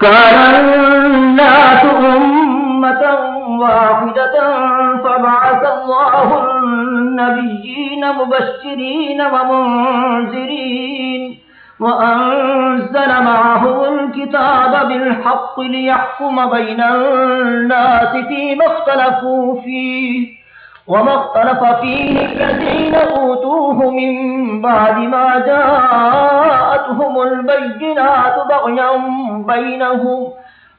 كان الناس أمة واحدة فبعث الله النبيين مبشرين ومنذرين وأنزل معه الكتاب بالحق ليحكم بين الناس فيما اختلفوا فيه وما اختلف فيه الذين أوتوه من بعد ما جاءتهم البينات بغيا بينهم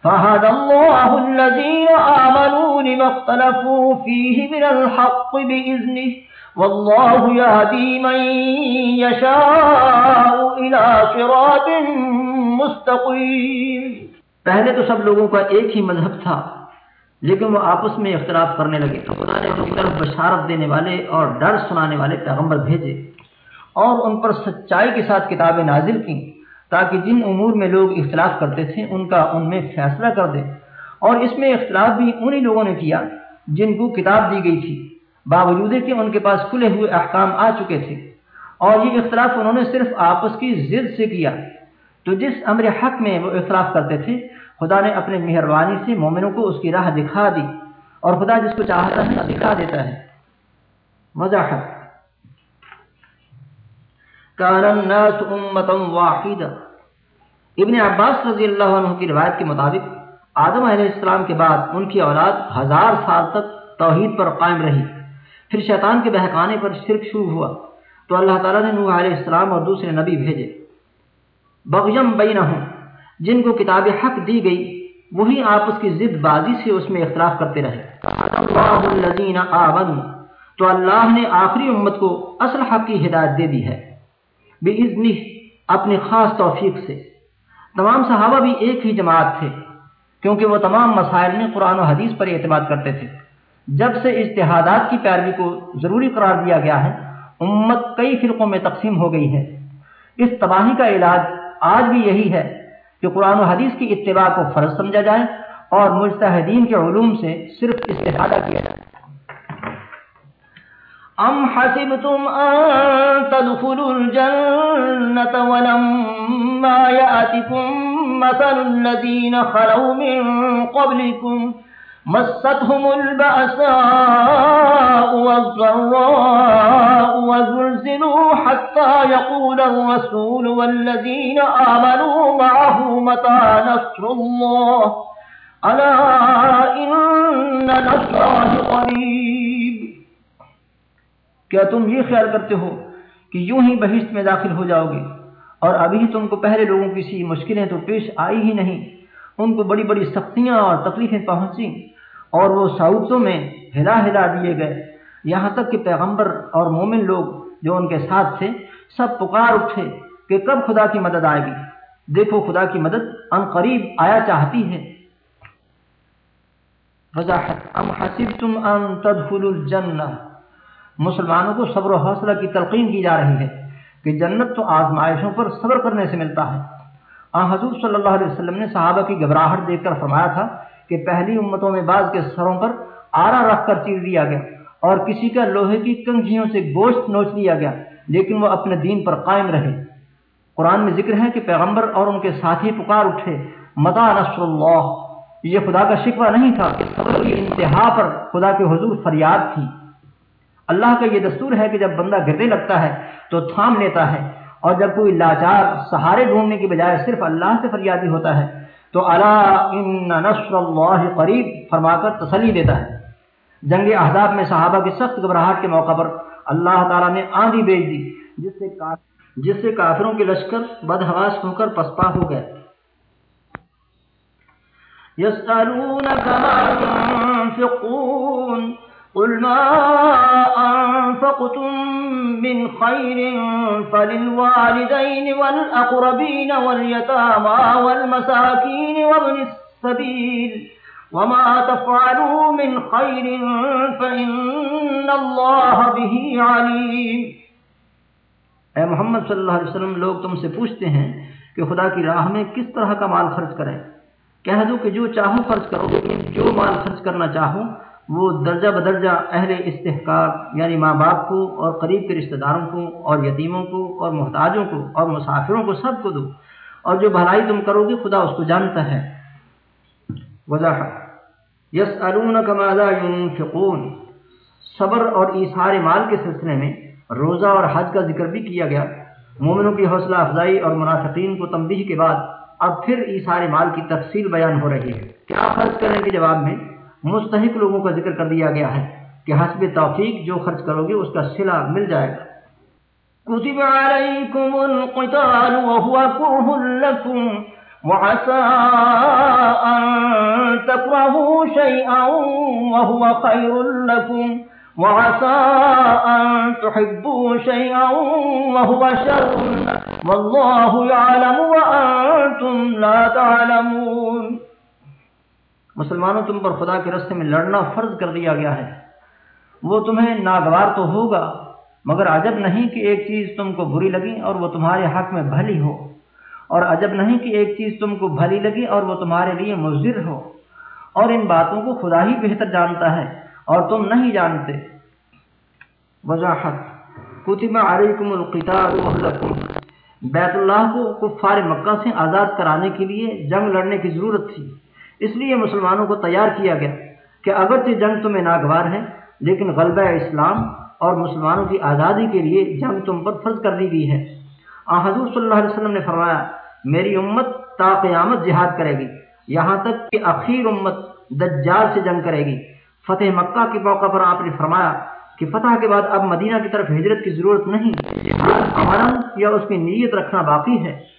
فهدى الله الذين آمنوا لما اختلفوا فيه من الحق بإذنه والله يهدي من يشاء إلى صراط مستقيم پہلے تو سب لوگوں کا ایک ہی مذہب تھا لیکن وہ آپس میں اختلاف کرنے لگے۔ تو خدا نے ان کی طرف بشارت دینے والے اور ڈر سنانے والے پیغمبر بھیجے اور ان پر سچائی کے ساتھ کتابیں نازل کی تاکہ جن امور میں لوگ اختلاف کرتے تھے ان کا ان میں فیصلہ کر دے۔ اور اس میں اختلاف بھی انہی لوگوں نے کیا جن کو کتاب دی گئی تھی۔ باوجود کہ ان کے پاس کھلے ہوئے احکام آ چکے تھے اور یہ اختلاف انہوں نے صرف آپس کی ضد سے کیا۔ تو جس امر حق میں وہ اختلاف کرتے تھے خدا نے اپنے مہربانی سے مومنوں کو اس کی راہ دکھا دی اور خدا جس کو چاہتا ہے دکھا دیتا ہے۔ وضاحت كان الناس امتا ابن عباس رضی اللہ عنہ کی روایت کے مطابق آدم علیہ السلام کے بعد ان کی اولاد ہزار سال تک توحید پر قائم رہی۔ پھر شیطان کے بہکانے پر شرک شروع ہوا۔ تو اللہ تعالیٰ نے نوح علیہ السلام اور دوسرے نبی بھیجے۔ بغیم بینہم۔ جن کو کتاب حق دی گئی، وہی آپس کی ضد بازی سے اس میں اختلاف کرتے رہے۔ تو اللہ نے آخری امت کو اصل حق کی ہدایت دے دی ہے۔ بے اپنے خاص توفیق سے۔ تمام صحابہ بھی ایک ہی جماعت تھے، کیونکہ وہ تمام مسائل میں قرآن و حدیث پر اعتماد کرتے تھے۔ جب سے اجتہادات کی پیروی کو ضروری قرار دیا گیا ہے، امت کئی فرقوں میں تقسیم ہو گئی ہے۔ اس تباہی کا علاج آج بھی یہی ہے کہ قرآن و حدیث کی اتباع کو فرض سمجھا جائے اور مجتہدین کے علوم سے صرف استفادہ کیا جائے۔ ام حسبتم ان تدخلوا الجنة ولما يأتكم مثل الذين خلوا من قبلكم مستهم البأساء والضراء وزلزلوا حتى يقول الرسول والذين آمنوا معه متى نصر الله؟ ألا إن نصر الله قريب. کیا تم یہ خیال کرتے ہو کہ یوں ہی بہشت میں داخل ہو جاؤ گے؟ اور ابھی تم کو پہلے لوگوں کی سی مشکلیں تو پیش آئی ہی نہیں۔ ان کو بڑی بڑی سختیاں اور تکلیفیں پہنچی اور وہ سعودوں میں ہلا ہلا دیے گئے۔ یہاں تک کہ پیغمبر اور مومن لوگ جو ان کے ساتھ تھے، سب پکار اٹھے کہ کب خدا کی مدد آئے گی۔ دیکھو خدا کی مدد ان قریب آیا چاہتی ہے۔ وضاحت، ام حسبتم ان تدخلوا الجنہ۔ مسلمانوں کو صبر و حوصلہ کی تلقین کی جا رہی ہے کہ جنت تو آزمائشوں پر صبر کرنے سے ملتا ہے۔ آن حضور صلی اللہ علیہ وسلم نے صحابہ کی گھبراہٹ دیکھ کر فرمایا تھا کہ پہلی امتوں میں بعض کے سروں پر آرا رکھ کر چیر دیا گیا اور کسی کا لوہے کی کنگھیوں سے گوشت نوچ لیا گیا، لیکن وہ اپنے دین پر قائم رہے۔ قرآن میں ذکر ہے کہ پیغمبر اور ان کے ساتھی پکار اٹھے۔ متا نصر اللہ۔ یہ خدا کا شکوہ نہیں تھا صبر کی انتہا پر خدا کے حضور فریاد تھی۔ اللہ کا یہ دستور ہے کہ جب بندہ گردے لگتا ہے تو تھام لیتا ہے اور جب کوئی لاچار سہارے ڈھونڈنے کی بجائے صرف اللہ سے فریادی ہوتا ہے تو اللہ ان نصر اللہ قریب فرما کر تسلی دیتا ہے۔ جنگ احداب میں صحابہ کی سخت گھبراہٹ کے موقع پر اللہ تعالیٰ نے آندھی بیچ دی، جس سے جس سے کافروں کے لشکر بدہواس ہو کر پسپا ہو گئے۔ يسألونك ما ينفقون قل ما أنفقتم من خير فللوالدين والأقربين واليتامى والمساكين وابن السبيل وما تفعلوا من خير فإن الله به عليم اے محمد صلی اللہ علیہ وسلم، لوگ تم سے پوچھتے ہیں کہ خدا کی راہ میں کس طرح کا مال خرچ کریں۔ کہہ دو کہ جو چاہو خرچ کرو، لیکن جو مال خرچ کرنا چاہو وہ درجہ بدرجہ اہل استحقاق یعنی ماں باپ کو اور قریب کے رشتہ داروں کو اور یتیموں کو اور محتاجوں کو اور مسافروں کو سب کو دو۔ اور جو بھلائی تم کرو گے خدا اس کو جانتا ہے۔ وضاحت۔ یس ارون کمادا ينفقون۔ صبر اور ایسار مال کے سلسلے میں روزہ اور حج کا ذکر بھی کیا گیا۔ مومنوں کی حوصلہ افزائی اور منافقین کو تنبیہ کے بعد اب پھر ایسار مال کی تفصیل بیان ہو رہی ہے۔ کیا خرچ کرنے کے جواب میں؟ مستحق لوگوں کا ذکر کر دیا گیا ہے کہ حسب توفیق جو خرچ کرو گے اس کا صلہ مل جائے گا۔ كتب عليكم القتال وهو كره لكم وعسى أن تكرهوا شيئا وهو خير لكم وعسى أن تحبوا شيئا وهو شر والله يعلم وأنتم لا تعلمون۔ مسلمانوں تم پر خدا کے رستے میں لڑنا فرض کر دیا گیا ہے۔ وہ تمہیں ناگوار تو ہوگا، مگر عجب نہیں کہ ایک چیز تم کو بری لگی اور وہ تمہارے حق میں بھلی ہو۔ اور عجب نہیں کہ ایک چیز تم کو بھلی لگی اور وہ تمہارے لیے مضر ہو۔ اور ان باتوں کو خدا ہی بہتر جانتا ہے اور تم نہیں جانتے۔ وضاحت کتب علیکم القتال بیت اللہ کو کفار مکہ سے آزاد کرانے کے لیے جنگ لڑنے کی ضرورت تھی۔ اس لیے مسلمانوں کو تیار کیا گیا کہ اگرچہ جنگ تمہیں ناگوار ہے، لیکن غلبہ اسلام اور مسلمانوں کی آزادی کے لیے جنگ تم پر فرض کر دی گئی ہے۔ آ، حضور صلی اللہ علیہ وسلم نے فرمایا، میری امت تا قیامت جہاد کرے گی، یہاں تک کہ اخیر امت دجال سے جنگ کرے گی۔ فتح مکہ کے موقع پر آپ نے فرمایا کہ فتح کے بعد اب مدینہ کی طرف ہجرت کی ضرورت نہیں امن یا اس کی نیت رکھنا باقی ہے۔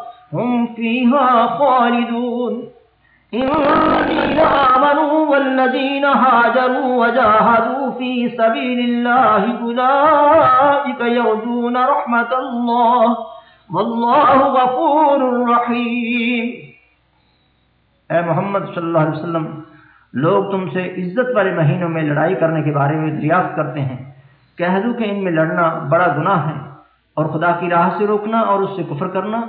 هم فيها خالدون. الذين آمنوا والذين هاجروا وجاهدوا في سبيل الله أولئك يرجون رحمة الله. والله غفور رحيم. اے محمد صلی اللہ علیہ وسلم، لوگ تم سے عزت والے مہینوں میں لڑائی کرنے کے بارے میں دریافت کرتے ہیں. کہہ دوں کہ ان میں لڑنا بڑا گناہ ہے اور خدا کی راہ سے روکنا اور اس سے کفر کرنا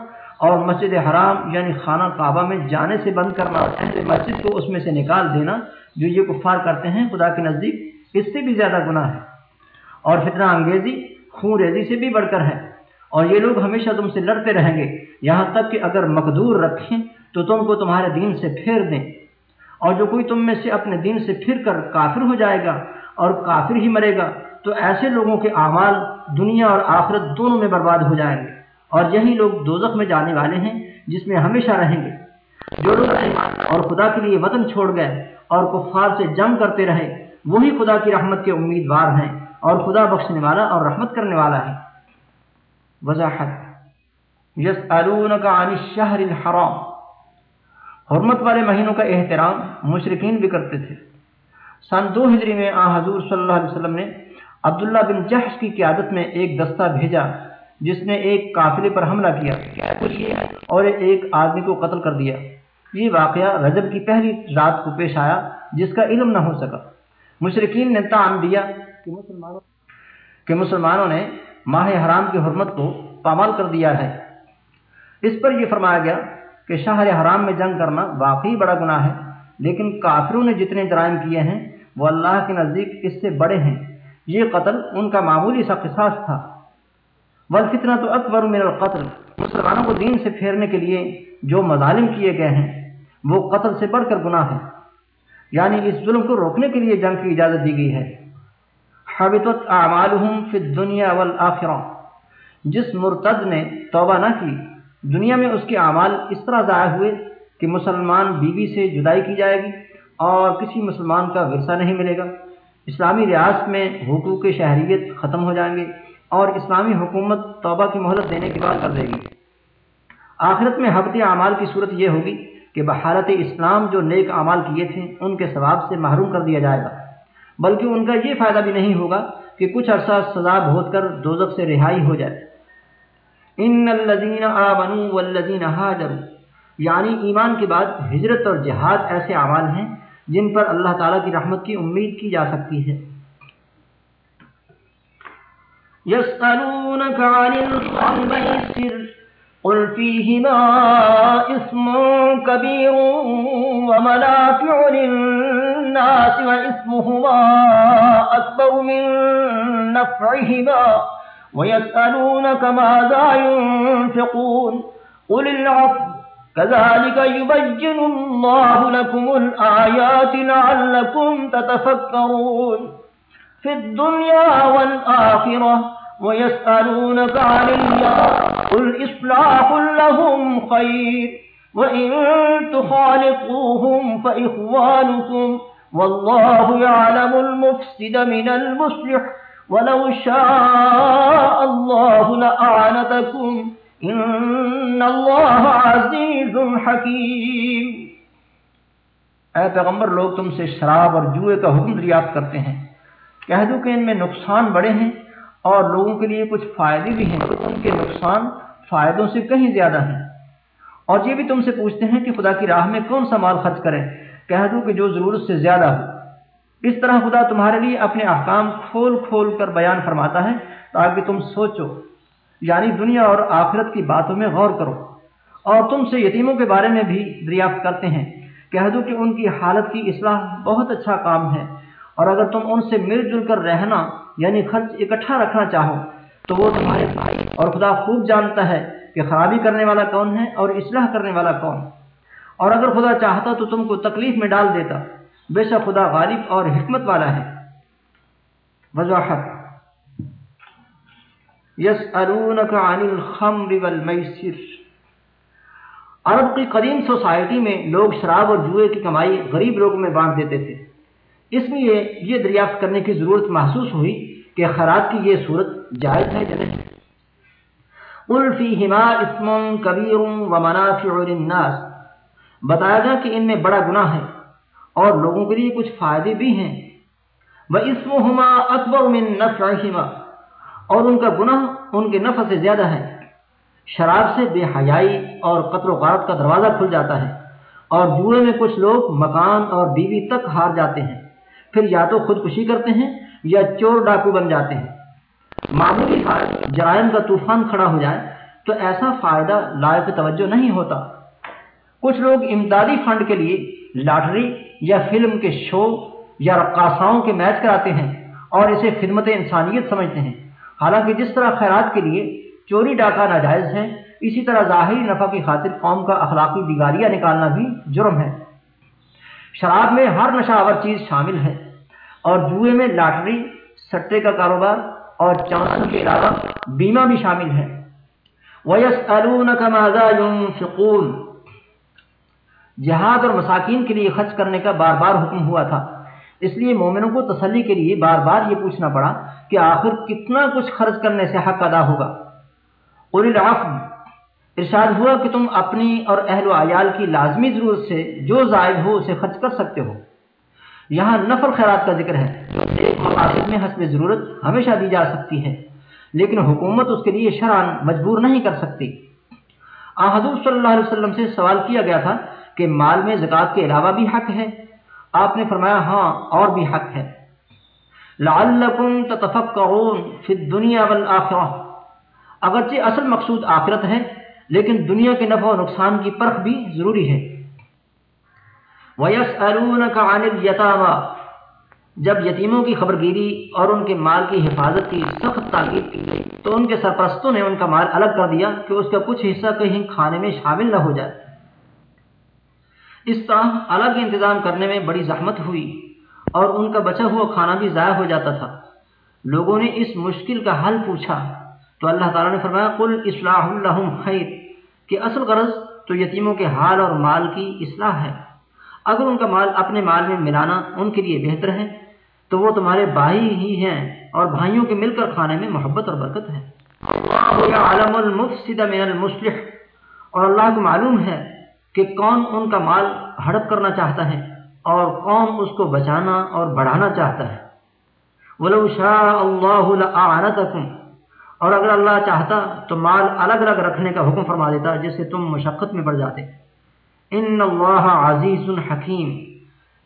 اور مسجد حرام یعنی خانہ کعبہ میں جانے سے بند کرنا، مسجد کو اس میں سے نکال دینا جو یہ کفار کرتے ہیں خدا کے نزدیک، اس سے بھی زیادہ گناہ ہے۔ اور فتنہ انگیزی، خون ریزی سے بھی بڑھ کر ہے۔ اور یہ لوگ ہمیشہ تم سے لڑتے رہیں گے۔ یہاں تک کہ اگر مقدور رکھیں تو تم کو تمہارے دین سے پھیر دیں۔ اور جو کوئی تم میں سے اپنے دین سے پھر کر کافر ہو جائے گا اور کافر ہی مرے گا، تو ایسے لوگوں کے اعمال دنیا اور آخرت دونوں میں برباد ہو جائیں گے۔ اور یہی لوگ دوزخ میں جانے والے ہیں جس میں ہمیشہ رہیں گے۔ جو لوگ اور خدا کے لیے وطن چھوڑ گئے اور کفار سے جنگ کرتے رہے، وہی خدا کی رحمت کے امیدوار ہیں اور خدا بخشنے والا اور رحمت کرنے والا ہے۔ وضاحت۔ یس کا الشہر الحرام۔ حرمت والے مہینوں کا احترام مشرقین بھی کرتے تھے۔ سن دو ہجری میں آ حضور صلی اللہ علیہ وسلم نے عبداللہ بن جہش کی قیادت میں ایک دستہ بھیجا۔ جس نے ایک قافلے پر حملہ کیا اور ایک آدمی کو قتل کر دیا۔ یہ واقعہ رجب کی پہلی رات کو پیش آیا جس کا علم نہ ہو سکا۔ مشرقین نے تعام دیا کہ مسلمانوں کہ مسلمانوں نے ماہ حرام کی حرمت کو پامال کر دیا ہے۔ اس پر یہ فرمایا گیا کہ شہر حرام میں جنگ کرنا واقعی بڑا گناہ ہے، لیکن کافروں نے جتنے جرائم کیے ہیں، وہ اللہ کے نزدیک اس سے بڑے ہیں۔ یہ قتل ان کا معمولی سا قصاص تھا۔ والفتنہ تو اکبر من القتل. مسلمانوں کو دین سے پھیرنے کے لیے جو مظالم کیے گئے ہیں، وہ قتل سے بڑھ کر گناہ ہے یعنی اس ظلم کو روکنے کے لیے جنگ کی اجازت دی گئی ہے۔ حبطت اعمالهم فی الدنیا والآخرہ۔ جس مرتد نے توبہ نہ کی، دنیا میں اس کے اعمال اس طرح ضائع ہوئے کہ مسلمان بیوی سے جدائی کی جائے گی اور کسی مسلمان کا ورثہ نہیں ملے گا۔ اسلامی ریاست میں حقوق شہریت ختم ہو جائیں گے۔ اور اسلامی حکومت توبہ کی مہلت دینے کے بعد کر دے گی۔ آخرت میں حبت اعمال کی صورت یہ ہوگی کہ بحالت اسلام جو نیک اعمال کیے تھے، ان کے ثواب سے محروم کر دیا جائے گا۔ بلکہ ان کا یہ فائدہ بھی نہیں ہوگا کہ کچھ عرصہ سزا بھوت کر دوزخ سے رہائی ہو جائے۔ ان الذین آمنوا والذین حاجروا یعنی ایمان کے بعد ہجرت اور جہاد ایسے اعمال ہیں جن پر اللہ تعالیٰ کی رحمت کی امید کی جا سکتی ہے۔ يسألونك عن الخمر قل فيهما اسم كبير ومنافع للناس واسمهما أكبر من نفعهما. ويسألونك ماذا ينفقون. قل العفو. كذلك يبين الله لكم الآيات لعلكم تتفكرون. في الدنيا والآخرة ويسألونك عن قل إصلاح لهم خير وإن تخالقوهم فإخوانكم والله يعلم المفسد من المصلح ولو شاء الله لأعنتكم ان اللہ عزیز حکیم اے پیغمبر، لوگ تم سے شراب اور جوئے کا حکم دریافت کرتے ہیں۔ کہہ دو کہ ان میں نقصان بڑے ہیں اور لوگوں کے لیے کچھ فائدے بھی ہیں، ان کے نقصان فائدوں سے کہیں زیادہ ہیں۔ اور یہ بھی تم سے پوچھتے ہیں کہ خدا کی راہ میں کون سا مال خرچ کریں کہہ دو کہ جو ضرورت سے زیادہ ہو۔ اس طرح خدا تمہارے لیے اپنے احکام کھول کھول کر بیان فرماتا ہے تاکہ تم سوچو یعنی دنیا اور آخرت کی باتوں میں غور کرو۔ اور تم سے یتیموں کے بارے میں بھی دریافت کرتے ہیں۔ کہہ دو کہ ان کی حالت کی اصلاح بہت اچھا کام ہے۔ اور اگر تم ان سے مل جل کر رہنا یعنی خرچ اکٹھا رکھنا چاہو، تو وہ تمہارے بھائی اور خدا خوب جانتا ہے کہ خرابی کرنے والا کون ہے اور اصلاح کرنے والا کون۔ اور اگر خدا چاہتا تو تم کو تکلیف میں ڈال دیتا۔ بے شک خدا غالب اور حکمت والا ہے۔ وضاحت۔ يسألونك عن الخمر عرب کی قدیم سوسائٹی میں لوگ شراب اور جوئے کی کمائی غریب لوگوں میں بانٹ دیتے تھے۔ اس لیے یہ دریافت کرنے کی ضرورت محسوس ہوئی کہ خیرات کی یہ صورت جائز ہے یا نہیں۔ الفیہما اسم کبیر و منافع للناس۔ بتایا گیا کہ ان میں بڑا گناہ ہے اور لوگوں کے لیے کچھ فائدے بھی ہیں۔ وہ اسم اکبر من نفعہما۔ اور ان کا گناہ ان کے نفع سے زیادہ ہے۔ شراب سے بے حیائی اور قتل و غارت کا دروازہ کھل جاتا ہے اور جوئے میں کچھ لوگ مکان اور بیوی تک ہار جاتے ہیں۔ پھر یا تو خودکشی کرتے ہیں یا چور ڈاکو بن جاتے ہیں۔ معمولی جرائم کا طوفان کھڑا ہو جائے تو ایسا فائدہ لائق توجہ نہیں ہوتا۔ کچھ لوگ امدادی فنڈ کے لیے لاٹری یا فلم کے شو یا رقاصاؤں کے میچ کراتے ہیں اور اسے خدمت انسانیت سمجھتے ہیں۔ حالانکہ جس طرح خیرات کے لیے چوری ڈاکہ ناجائز ہے اسی طرح ظاہری نفع کی خاطر قوم کا اخلاقی بگاڑیاں نکالنا بھی جرم ہے۔ شراب میں ہر نشہ آور چیز شامل ہے اور جوئے میں لاٹری، سٹے کا کاروبار اور چانسن کے علاوہ بیمہ بھی شامل ہے۔ وَيَسْأَلُونَكَ مَاذَا يُنفِقُونَ۔ جہاد اور مساکین کے لیے خرچ کرنے کا بار بار حکم ہوا تھا۔ اس لیے مومنوں کو تسلی کے لیے بار بار یہ پوچھنا پڑا کہ آخر کتنا کچھ خرچ کرنے سے حق ادا ہوگا۔ اور ارشاد ہوا کہ تم اپنی اور اہل و عیال کی لازمی ضرورت سے جو زائد ہو اسے خرچ کر سکتے ہو۔ یہاں نفل خیرات کا ذکر ہے۔ جو ایک مقاصد میں حسب ضرورت ہمیشہ دی جا سکتی ہے، لیکن حکومت اس کے لیے شران مجبور نہیں کر سکتی۔ آ، حضور صلی اللہ علیہ وسلم سے سوال کیا گیا تھا کہ مال میں زکوٰۃ کے علاوہ بھی حق ہے۔ آپ نے فرمایا ہاں اور بھی حق ہے۔ لعلکم تتفکرون فی الدنیا والآخرہ۔ اگرچہ اصل مقصود آخرت ہے لیکن دنیا کے نفع و نقصان کی پرخ بھی ضروری ہے۔ وَيَسْأَلُونَكَ عَنِ الْيَتَامَا جب یتیموں کی خبرگیری اور ان کے مال کی حفاظت کی سخت تاکید کی گئی، تو ان کے سرپرستوں نے ان کا مال الگ کر دیا کہ اس کا کچھ حصہ کہیں کھانے میں شامل نہ ہو جائے۔ اس طرح الگ انتظام کرنے میں بڑی زحمت ہوئی اور ان کا بچا ہوا کھانا بھی ضائع ہو جاتا تھا۔ لوگوں نے اس مشکل کا حل پوچھا، تو اللہ تعالیٰ نے فرمایا، قل اصلاح الحم خیر کہ اصل غرض تو یتیموں کے حال اور مال کی اصلاح ہے۔ اگر ان کا مال اپنے مال میں ملانا ان کے لیے بہتر ہے، تو وہ تمہارے بھائی ہی ہیں اور بھائیوں کے مل کر کھانے میں محبت اور برکت ہے۔ عالم المفسد من المصلح۔ اور اللہ کو معلوم ہے کہ کون ان کا مال ہڑپ کرنا چاہتا ہے اور کون اس کو بچانا اور بڑھانا چاہتا ہے۔ ولو شاء اللہ لأعنتکم اور اگر اللہ چاہتا تو مال الگ الگ رکھنے کا حکم فرما دیتا جس سے تم مشقت میں پڑ جاتے۔ ان اللہ عزیز حکیم۔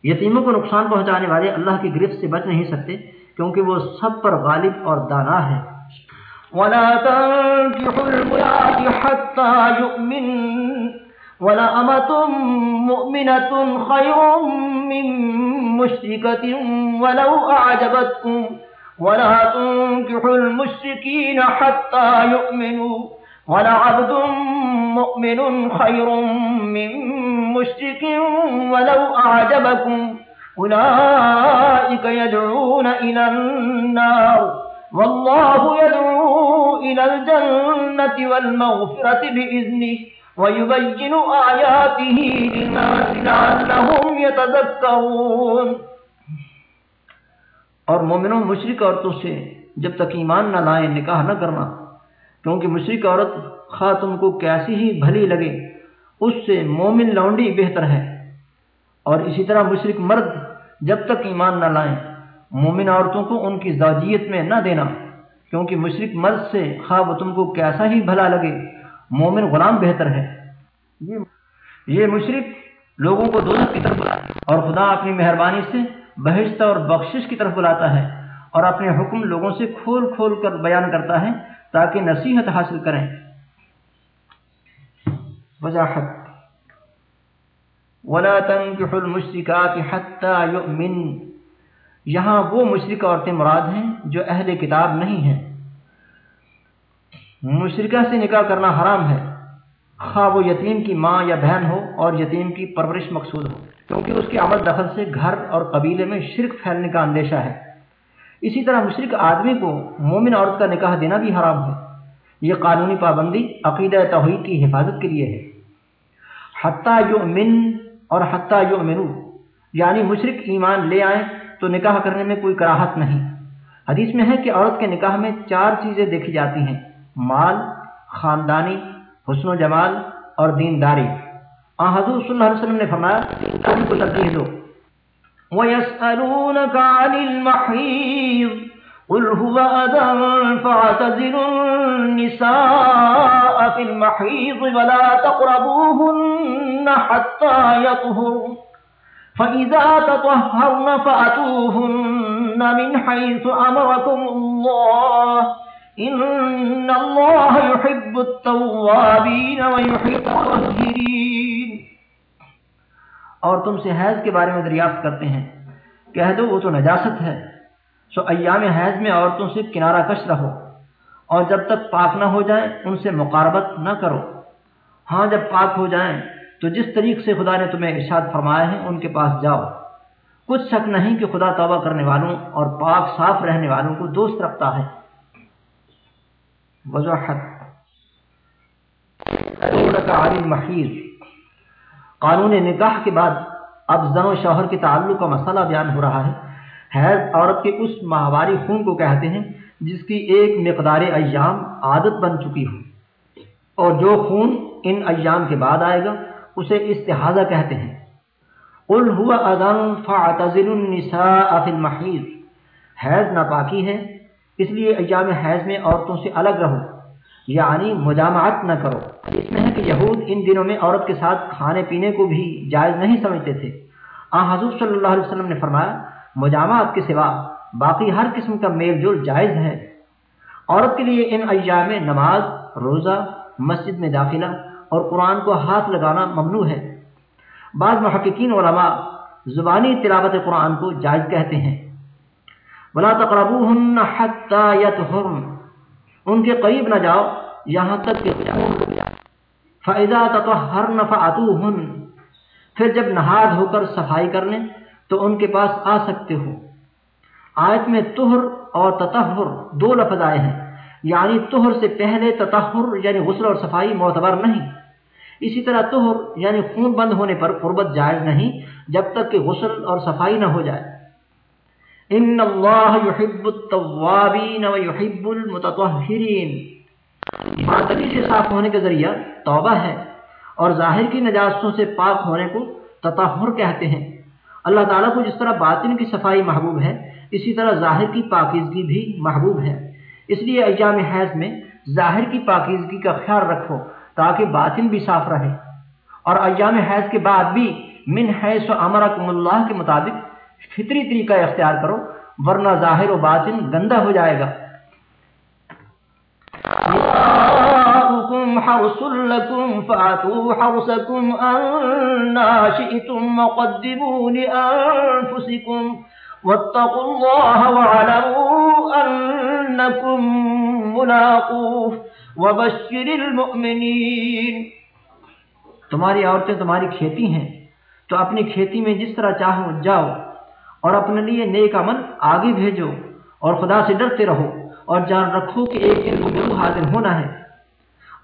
یتیموں کو نقصان پہنچانے والے اللہ کی گرفت سے بچ نہیں سکتے کیونکہ وہ سب پر غالب اور دانا ہے۔ ولا تنكحوا البيات حتى يؤمن۔ ولا أمة مؤمنة خير من مشركة ولو أعجبتكم۔ ولا تنكحوا المشركين حتى يؤمنوا. ولا عبد مؤمن خير من مشرك ولو أعجبكم. أولئك يدعون إلى النار. والله يدعو إلى الجنة والمغفرة بإذنه ويبين آياته للناس لعلهم يتذكرون. اور مومنوں مشرق عورتوں سے جب تک ایمان نہ لائیں، نکاح نہ کرنا۔ کیونکہ مشرق عورت خواہ تم کو کیسی ہی بھلی لگے، اس سے مومن لونڈی بہتر ہے۔ اور اسی طرح مشرق مرد جب تک ایمان نہ لائیں، مومن عورتوں کو ان کی زوجیت میں نہ دینا۔ کیونکہ مشرق مرد سے خواب تم کو کیسا ہی بھلا لگے، مومن غلام بہتر ہے۔ یہ مشرق لوگوں کو دونوں کی طرف بلاتا اور خدا اپنی مہربانی سے بہشتہ اور بخشش کی طرف بلاتا ہے اور اپنے حکم لوگوں سے کھول کھول کر بیان کرتا ہے تاکہ نصیحت حاصل کریں۔ وضاحت۔ ولا تنكحوا المشركات حتى يؤمن یہاں وہ مشرق عورتیں مراد ہیں جو اہل کتاب نہیں ہیں۔ مشرقہ سے نکاح کرنا حرام ہے۔ خواہ وہ یتیم کی ماں یا بہن ہو اور یتیم کی پرورش مقصود ہو۔ کیونکہ اس کے عمل دخل سے گھر اور قبیلے میں شرک پھیلنے کا اندیشہ ہے۔ اسی طرح مشرق آدمی کو مومن عورت کا نکاح دینا بھی حرام ہے۔ یہ قانونی پابندی عقیدہ توحید کی حفاظت کے لیے ہے۔ حتیٰ یو من اور حتیٰ یو منو یعنی مشرق ایمان لے آئیں تو نکاح کرنے میں کوئی کراہت نہیں۔ حدیث میں ہے کہ عورت کے نکاح میں چار چیزیں دیکھی جاتی ہیں، مال، خاندانی، حسن و جمال اور دینداری۔ آن حضور صلی اللہ علیہ وسلم نے فرمایا دینداری کو ترجیح دو۔ وَيَسْأَلُونَكَ عَنِ الْمَحِيضِ، قُلْ هُوَ أَذًى فَاعْتَزِلُوا النِّسَاءَ فِي الْمَحِيضِ وَلَا تَقْرَبُوهُنَّ حَتَّى يَطْهُرْنَ فإذا تطهرن فأتوهن من حيث أمركم الله۔ إن الله يحب التوابين ويحب المهرين اور تم سے حیض کے بارے میں دریافت کرتے ہیں۔ کہہ دو، وہ تو نجاست ہے۔ سو ایام حیض میں عورتوں سے کنارہ کش رہو اور جب تک پاک نہ ہو جائیں، ان سے مقاربت نہ کرو۔ ہاں جب پاک ہو جائیں، تو جس طریق سے خدا نے تمہیں ارشاد فرمایا ہے ان کے پاس جاؤ۔ کچھ شک نہیں کہ خدا توبہ کرنے والوں اور پاک صاف رہنے والوں کو دوست رکھتا ہے۔ وضاحت۔ محیض قانون نکاح کے بعد اب زن و شوہر کے تعلق کا مسئلہ بیان ہو رہا ہے۔ حیض عورت کے اس ماہواری خون کو کہتے ہیں جس کی ایک مقدار ایام عادت بن چکی ہو۔ اور جو خون ان ایام کے بعد آئے گا، اسے استحاضہ کہتے ہیں۔ قل ہوا اذان فاعتزل النساء فی المحیض حیض ناپاکی ہے، اس لیے ایام حیض میں عورتوں سے الگ رہو یعنی مجامعت نہ کرو۔ کہ یہود ان دنوں میں عورت کے ساتھ کھانے پینے کو بھی جائز نہیں سمجھتے تھے۔ آ حضور صلی اللہ علیہ وسلم نے فرمایا مجامعت کے سوا باقی ہر قسم کا میل جول جائز ہے۔ عورت کے لیے ان ایام نماز، روزہ، مسجد میں داخلہ اور قرآن کو ہاتھ لگانا ممنوع ہے۔ بعض محققین علماء زبانی تلاوت قرآن کو جائز کہتے ہیں۔ بلا تقربوهن حتى يطهرن۔ ان کے قریب نہ جاؤ، یہاں تک کہ فاذا تطهرن فاتوهن پھر جب نہاد ہو کر صفائی کر لیں، تو ان کے پاس آ سکتے ہو۔ آیت میں طہر اور تطہر دو لفظ آئے ہیں۔ یعنی طہر سے پہلے تطہر یعنی غسل اور صفائی معتبر نہیں۔ اسی طرح طہر یعنی خون بند ہونے پر قربت جائز نہیں، جب تک کہ غسل اور صفائی نہ ہو جائے۔ ان اللہ يحب التوابین و المتطہرین باطنی سے صاف ہونے کے ذریعہ توبہ ہے اور ظاہر کی نجاستوں سے پاک ہونے کو تطہر کہتے ہیں۔ اللہ تعالیٰ کو جس طرح باطن کی صفائی محبوب ہے، اسی طرح ظاہر کی پاکیزگی بھی محبوب ہے۔ اس لیے ایام حیض میں ظاہر کی پاکیزگی کا خیال رکھو تاکہ باطن بھی صاف رہے۔ اور ایام حیض کے بعد بھی من حیث و امرکم اللہ کے مطابق فطری طریقہ اختیار کرو، ورنہ ظاہر و باطن گندا ہو جائے گا۔ حرس لكم فأتوا حرسكم أنا شئتم وقدموا لأنفسكم واتقوا الله واعلموا أنكم ملاقوه. وبشر المؤمنين. تمہاری عورتیں تمہاری کھیتی ہیں، تو اپنی کھیتی میں جس طرح چاہو، جاؤ اور اپنے لیے نیک عمل آگے بھیجو اور خدا سے ڈرتے رہو اور جان رکھو کہ ایک دن ضرور حاضر ہونا ہے۔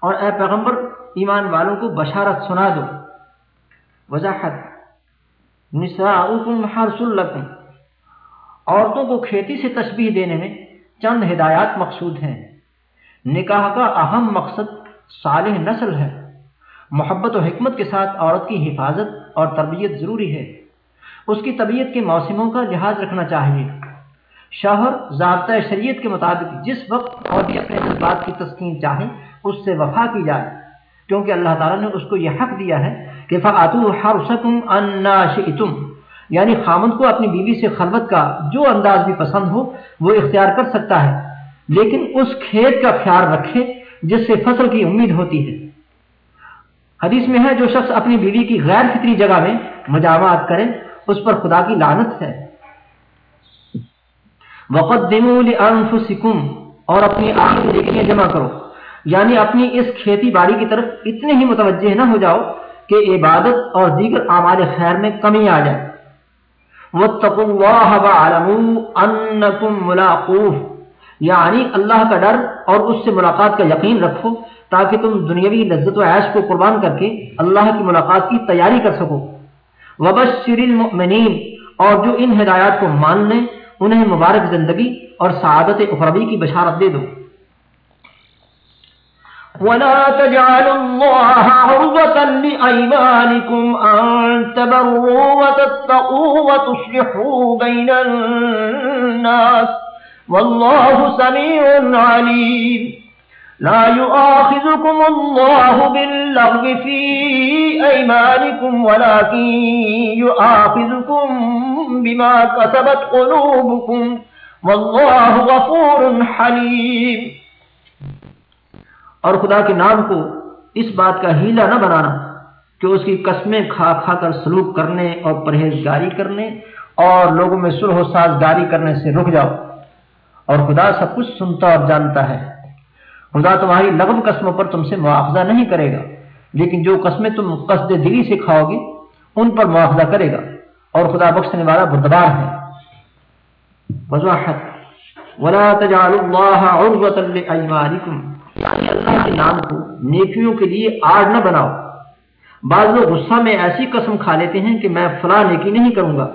اور اے پیغمبر، ایمان والوں کو بشارت سنا دو۔ وضاحت، نساؤکم حرس لکم۔ عورتوں کو کھیتی سے تشبیح دینے میں چند ہدایات مقصود ہیں۔ نکاح کا اہم مقصد صالح نسل ہے۔ محبت و حکمت کے ساتھ عورت کی حفاظت اور تربیت ضروری ہے۔ اس کی طبیعت کے موسموں کا لحاظ رکھنا چاہیے۔ شوہر ضابطۂ شریعت کے مطابق جس وقت اور بھی اپنے جذبات کی تسکین چاہے اس سے وفا کی جائے۔ کیونکہ اللہ تعالیٰ نے اس کو یہ حق دیا ہے کہ فاتو ہر سکم تم یعنی خامد کو اپنی بیوی سے خلوت کا جو انداز بھی پسند ہو، وہ اختیار کر سکتا ہے۔ لیکن اس کھیت کا خیال رکھے جس سے فصل کی امید ہوتی ہے۔ حدیث میں ہے، جو شخص اپنی بیوی کی غیر فطری جگہ میں مجاوات کرے، اس پر خدا کی لانت ہے۔ وقت اور اپنی آنکھ جمع کرو۔ یعنی اپنی اس کھیتی باڑی کی طرف اتنے ہی متوجہ نہ ہو جاؤ کہ عبادت اور دیگر اعمال خیر میں کمی آ جائے۔ یعنی اللہ کا ڈر اور اس سے ملاقات کا یقین رکھو تاکہ تم دنیاوی لذت و عیش کو قربان کر کے اللہ کی ملاقات کی تیاری کر سکو۔ وبشر المؤمنین اور جو ان ہدایات کو مان لیں، انہیں مبارک زندگی اور سعادت اخروی کی بشارت دے دو۔ ولا تجعلوا الله عرضة لأيمانكم أن تبروا وتتقوا وتصلحوا بين الناس والله سميع عليم. لا يؤاخذكم الله باللغو في أيمانكم ولكن يؤاخذكم بما كسبت قلوبكم. والله غفور حليم. اور خدا کے نام کو اس بات کا ہیلا نہ بنانا کہ اس کی قسمیں کھا کھا کر سلوک کرنے اور پرہیزگاری کرنے اور لوگوں میں سلح و سازگاری کرنے سے رک جاؤ۔ اور خدا سب کچھ سنتا اور جانتا ہے۔ خدا تمہاری لغم قسموں پر تم سے مواخذہ نہیں کرے گا، لیکن جو قسمیں تم قصد دلی سے کھاؤ گے، ان پر مواخذہ کرے گا۔ اور خدا بخشنے والا بردبار ہے۔ وضاحت۔ ولا تجعلوا الله عرضة لأيمانكم یعنی اللہ کے نام کو نیکیوں کے لیے آڑ نہ بناؤ۔ بعض لوگ غصہ میں ایسی قسم کھا لیتے ہیں کہ میں فلاں نیکی نہیں کروں گا۔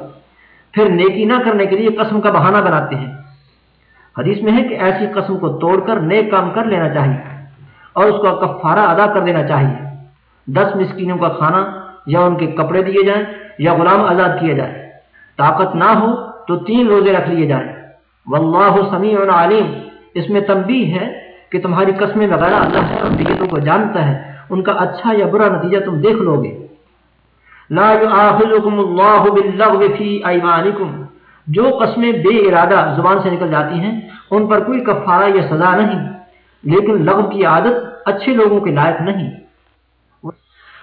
پھر نیکی نہ کرنے کے لیے قسم کا بہانہ بناتے ہیں۔ حدیث میں ہے کہ ایسی قسم کو توڑ کر نیک کام کر لینا چاہیے اور اس کا کفارہ ادا کر دینا چاہیے۔ دس مسکینوں کا کھانا یا ان کے کپڑے دیے جائیں یا غلام آزاد کیا جائے طاقت نہ ہو تو تین روزے رکھ لیے جائیں۔ واللہ سمیع علیم۔ اس میں تنبیہ ہے کہ تمہاری قسمیں وغیرہ اللہ ہے اور نیتوں کو جانتا ہے، ان کا اچھا یا برا نتیجہ تم دیکھ لو گے۔ لا يؤاخذكم الله باللغو في ايمانكم جو قسمیں بے ارادہ زبان سے نکل جاتی ہیں، ان پر کوئی کفارہ یا سزا نہیں۔ لیکن لغو کی عادت اچھے لوگوں کے لائق نہیں۔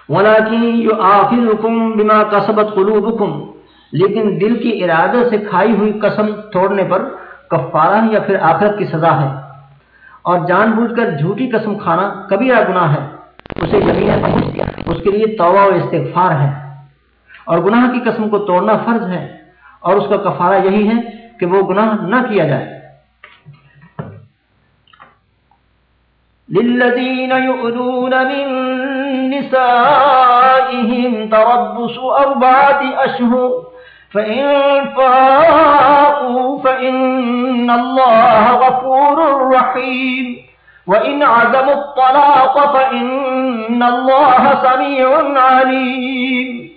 ولكن يؤاخذكم بما كسبت قلوبكم۔ لیکن دل کی ارادہ سے کھائی ہوئی قسم توڑنے پر کفارہ یا پھر آخرت کی سزا ہے۔ اور جان بوجھ کر جھوٹی قسم کھانا کبھی گناہ ہے۔ اسے اس کے لیے توبہ و استغفار ہے۔ اور گناہ کی قسم کو توڑنا فرض ہے۔ اور اس کا کفارہ یہی ہے کہ وہ گناہ نہ کیا جائے۔ للذين يؤذون من نسائهم تربص أربعة أشهر فإن فاقوا فإن الله غفور رحيم وإن عزموا الطلاق فإن الله سميع عليم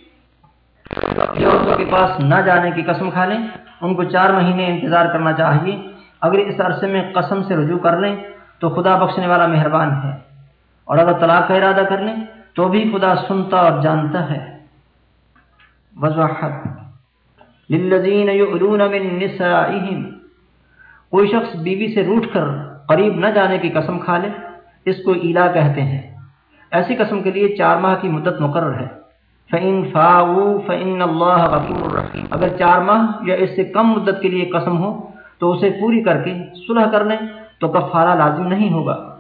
اپنی عورتوں کے پاس نہ جانے کی قسم کھا لیں، ان کو چار مہینے انتظار کرنا چاہیے۔ اگر اس عرصے میں قسم سے رجوع کر لیں، تو خدا بخشنے والا مہربان ہے۔ اور اگر طلاق کا ارادہ کر لیں، تو بھی خدا سنتا اور جانتا ہے۔ وضاحت۔ للذین یؤلون من نسائهم کوئی شخص بیوی سے روٹ کر قریب نہ جانے کی قسم کھا لے، اس کو ایلا کہتے ہیں۔ ایسی قسم کے لیے چار ماہ کی مدت مقرر ہے۔ فَإِن فَاوُوا فَإِنَّ اللَّهَ غَفُورٌ رَحِيمٌ۔ اگر چار ماہ یا اس سے کم مدت کے لیے قسم ہو، تو اسے پوری کر کے صلح کر لیں تو کفارہ لازم نہیں ہوگا۔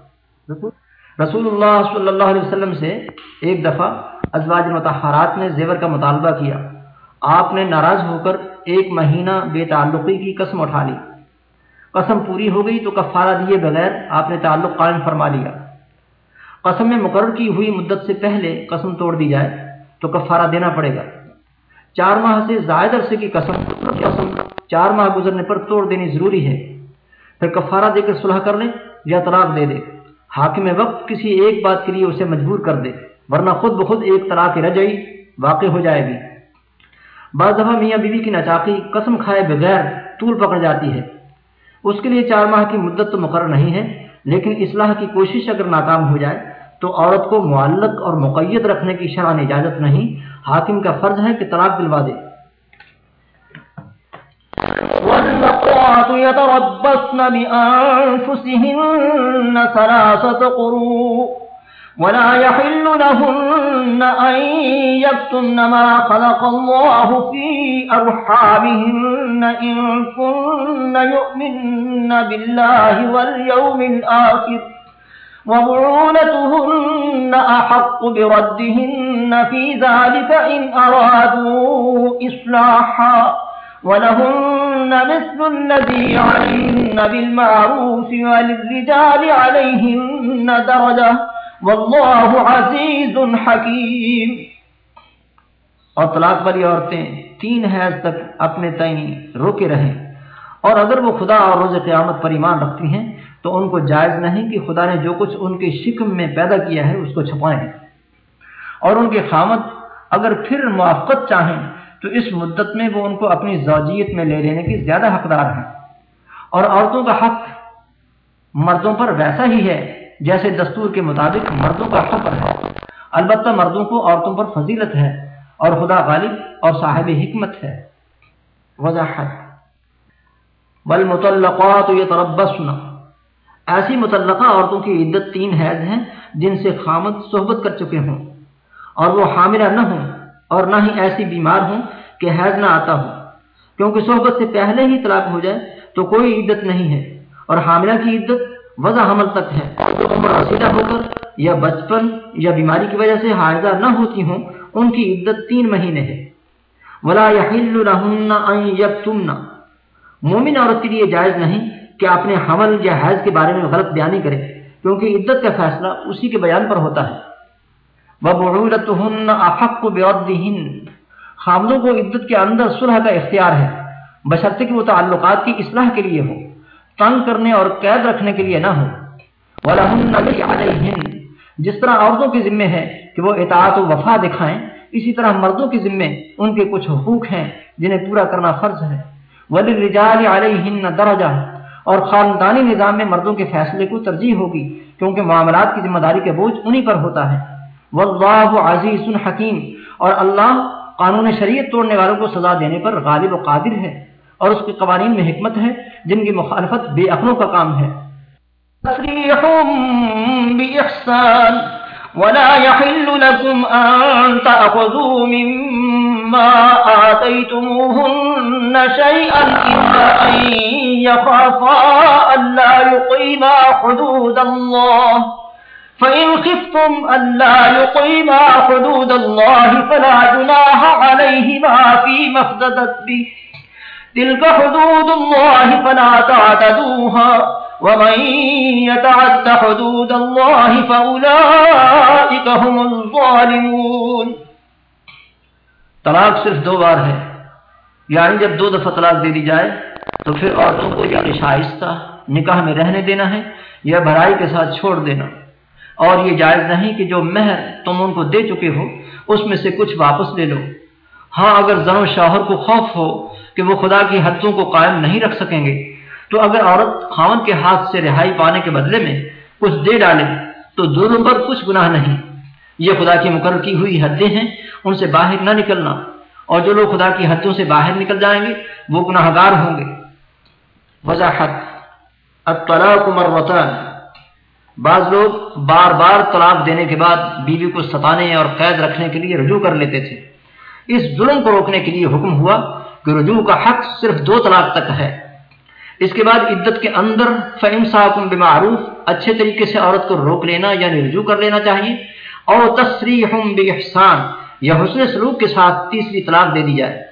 رسول اللہ صلی اللہ علیہ وسلم سے ایک دفعہ ازواج متحرات نے زیور کا مطالبہ کیا۔ آپ نے ناراض ہو کر ایک مہینہ بے تعلقی کی قسم اٹھا لی۔ قسم پوری ہو گئی تو کفارہ دیے بغیر آپ نے تعلق قائم فرما لیا۔ قسم میں مقرر کی ہوئی مدت سے پہلے قسم توڑ دی جائے تو کفارہ دینا پڑے گا۔ چار ماہ سے زائد عرصے کی قسم قسم چار ماہ گزرنے پر توڑ دینی ضروری ہے۔ پھر کفارہ دے کر صلح کر لیں یا طلاق دے دے حاکم وقت کسی ایک بات کے لیے اسے مجبور کر دے، ورنہ خود بخود ایک طلاق رجعی واقع ہو جائے گی۔ بعض دفعہ میاں بیوی کی نچاقی قسم کھائے بغیر طول پکڑ جاتی ہے۔ اس کے لیے چار ماہ کی مدت تو مقرر نہیں ہے، لیکن اصلاح کی کوشش اگر ناکام ہو جائے تو عورت کو معلق اور مقید رکھنے کی شرح اجازت نہیں، حاکم کا فرض ہے کہ طلاق دلوا دے۔ يتربصن بأنفسهن ثلاثة قروء۔ ولا يحل لهن أن يكتن ما خلق الله في أرحامهن إن كن يؤمن بالله واليوم الآخر وبعولتهن أحق بردهن في ذلك إن أرادوا إصلاحا ولهن مثل الذي عليهن بالمعروف وللرجال عليهن درجة والله عزيز حكيم اور طلاق والی عورتیں تین حیض تک اپنے تئیں روکے رہیں۔ اور اگر وہ خدا اور روز قیامت پر ایمان رکھتی ہیں، تو ان کو جائز نہیں کہ خدا نے جو کچھ ان کے شکم میں پیدا کیا ہے اس کو چھپائیں۔ اور ان کے خامت اگر پھر موافقت چاہیں، تو اس مدت میں وہ ان کو اپنی زوجیت میں لے لینے کی زیادہ حقدار ہیں۔ اور عورتوں کا حق مردوں پر ویسا ہی ہے جیسے دستور کے مطابق مردوں کا حق ہے۔ البتہ مردوں کو عورتوں پر فضیلت ہے اور خدا غالب اور صاحب حکمت ہے۔ وضاحت۔ والمطلقات يتربصن ایسی متعلقہ عورتوں کی عدت تین حیض ہیں جن سے خامد صحبت کر چکے ہوں اور وہ حاملہ نہ ہوں اور نہ ہی ایسی بیمار ہوں کہ حیض نہ آتا ہو۔ کیونکہ صحبت سے پہلے ہی طلاق ہو جائے تو کوئی عدت نہیں ہے اور حاملہ کی عدت وضع حمل تک ہے۔ عمر رسیدہ ہو کر یا بچپن یا بیماری کی وجہ سے حائضہ نہ ہوتی ہوں، ان کی عدت تین مہینے ہے۔ ولا يحل لهن ان يكتمن۔ مومن عورت کے لیے جائز نہیں کہ اپنے حمل یا حیض کے بارے میں غلط بیانی کرے، کیونکہ عدت کا فیصلہ اسی کے بیان پر ہوتا ہے۔ وَبُعُولَتُهُنَّ أَحَقُّ بِعَدِّهِنَّ خامدوں کو عدت کے اندر صلح کا اختیار ہے، بشرطے کہ وہ تعلقات کی اصلاح کے لیے ہو تنگ کرنے اور قید رکھنے کے لیے نہ ہو وَلَهُنَّ جس طرح عورتوں کے ذمے ہے کہ وہ اطاعت و وفا دکھائیں، اسی طرح مردوں کے ذمے ان کے کچھ حقوق ہیں جنہیں پورا کرنا فرض ہے۔ وَلِلْرِجَالِ عَلَيْهِنَّ دَرَجَةً۔ اور خاندانی نظام میں مردوں کے فیصلے کو ترجیح ہوگی، کیونکہ معاملات کی ذمہ داری کے بوجھ انہی پر ہوتا ہے۔ واللہ عزیز حکیم اور اللہ قانون شریعت توڑنے والوں کو سزا دینے پر غالب و قادر ہے۔ اور اس کے قوانین میں حکمت ہے۔ جن کی مخالفت بے اخنوں کا کام ہے۔ بإحسان ولا يحل لكم أن تأخذوا مما آتيتموهن شيئا إلا أن يخافا ألا يقيما حدود الله. فإن خفتم ألا يقيما حدود الله فلا جناح عليهما فيما افتدت به. تلك حدود الله فلا تعتدوها ومن يتعد حدود الله فأولئك هم الظالمون۔ طلاق صرف دو بار ہے۔ یعنی جب دو دفعہ طلاق دے دی جائے تو پھر عورتوں کو یا شائستہ، نکاح میں رہنے دینا ہے یا بھرائی کے ساتھ چھوڑ دینا۔ اور یہ جائز نہیں کہ جو مہر تم ان کو دے چکے ہو، اس میں سے کچھ واپس لے لو۔ ہاں اگر زن و شوہر کو خوف ہو کہ وہ خدا کی حدوں کو قائم نہیں رکھ سکیں گے۔ تو اگر عورت خاون کے ہاتھ سے رہائی پانے کے بدلے میں کچھ دے ڈالے، تو دونوں پر کچھ گناہ نہیں۔ یہ خدا کی مقرر کی ہوئی حدیں ہیں، ان سے باہر نہ نکلنا۔ اور جو لوگ خدا کی حدوں سے باہر نکل جائیں گے، وہ گناہ گار ہوں گے۔ وضاحت الطلاق مرتان۔ بعض لوگ بار بار طلاق دینے کے بعد بیوی کو ستانے اور قید رکھنے کے لیے رجوع کر لیتے تھے۔ اس ظلم کو روکنے کے لیے حکم ہوا کہ رجوع کا حق صرف دو طلاق تک ہے۔ اس کے بعد عدت کے اندر فہم صاحب بمعروف، اچھے طریقے سے عورت کو روک لینا یعنی رجوع کر لینا چاہیے۔ اور تصریح بحسان یا حسن سلوک کے ساتھ تیسری طلاق دے دی جائے۔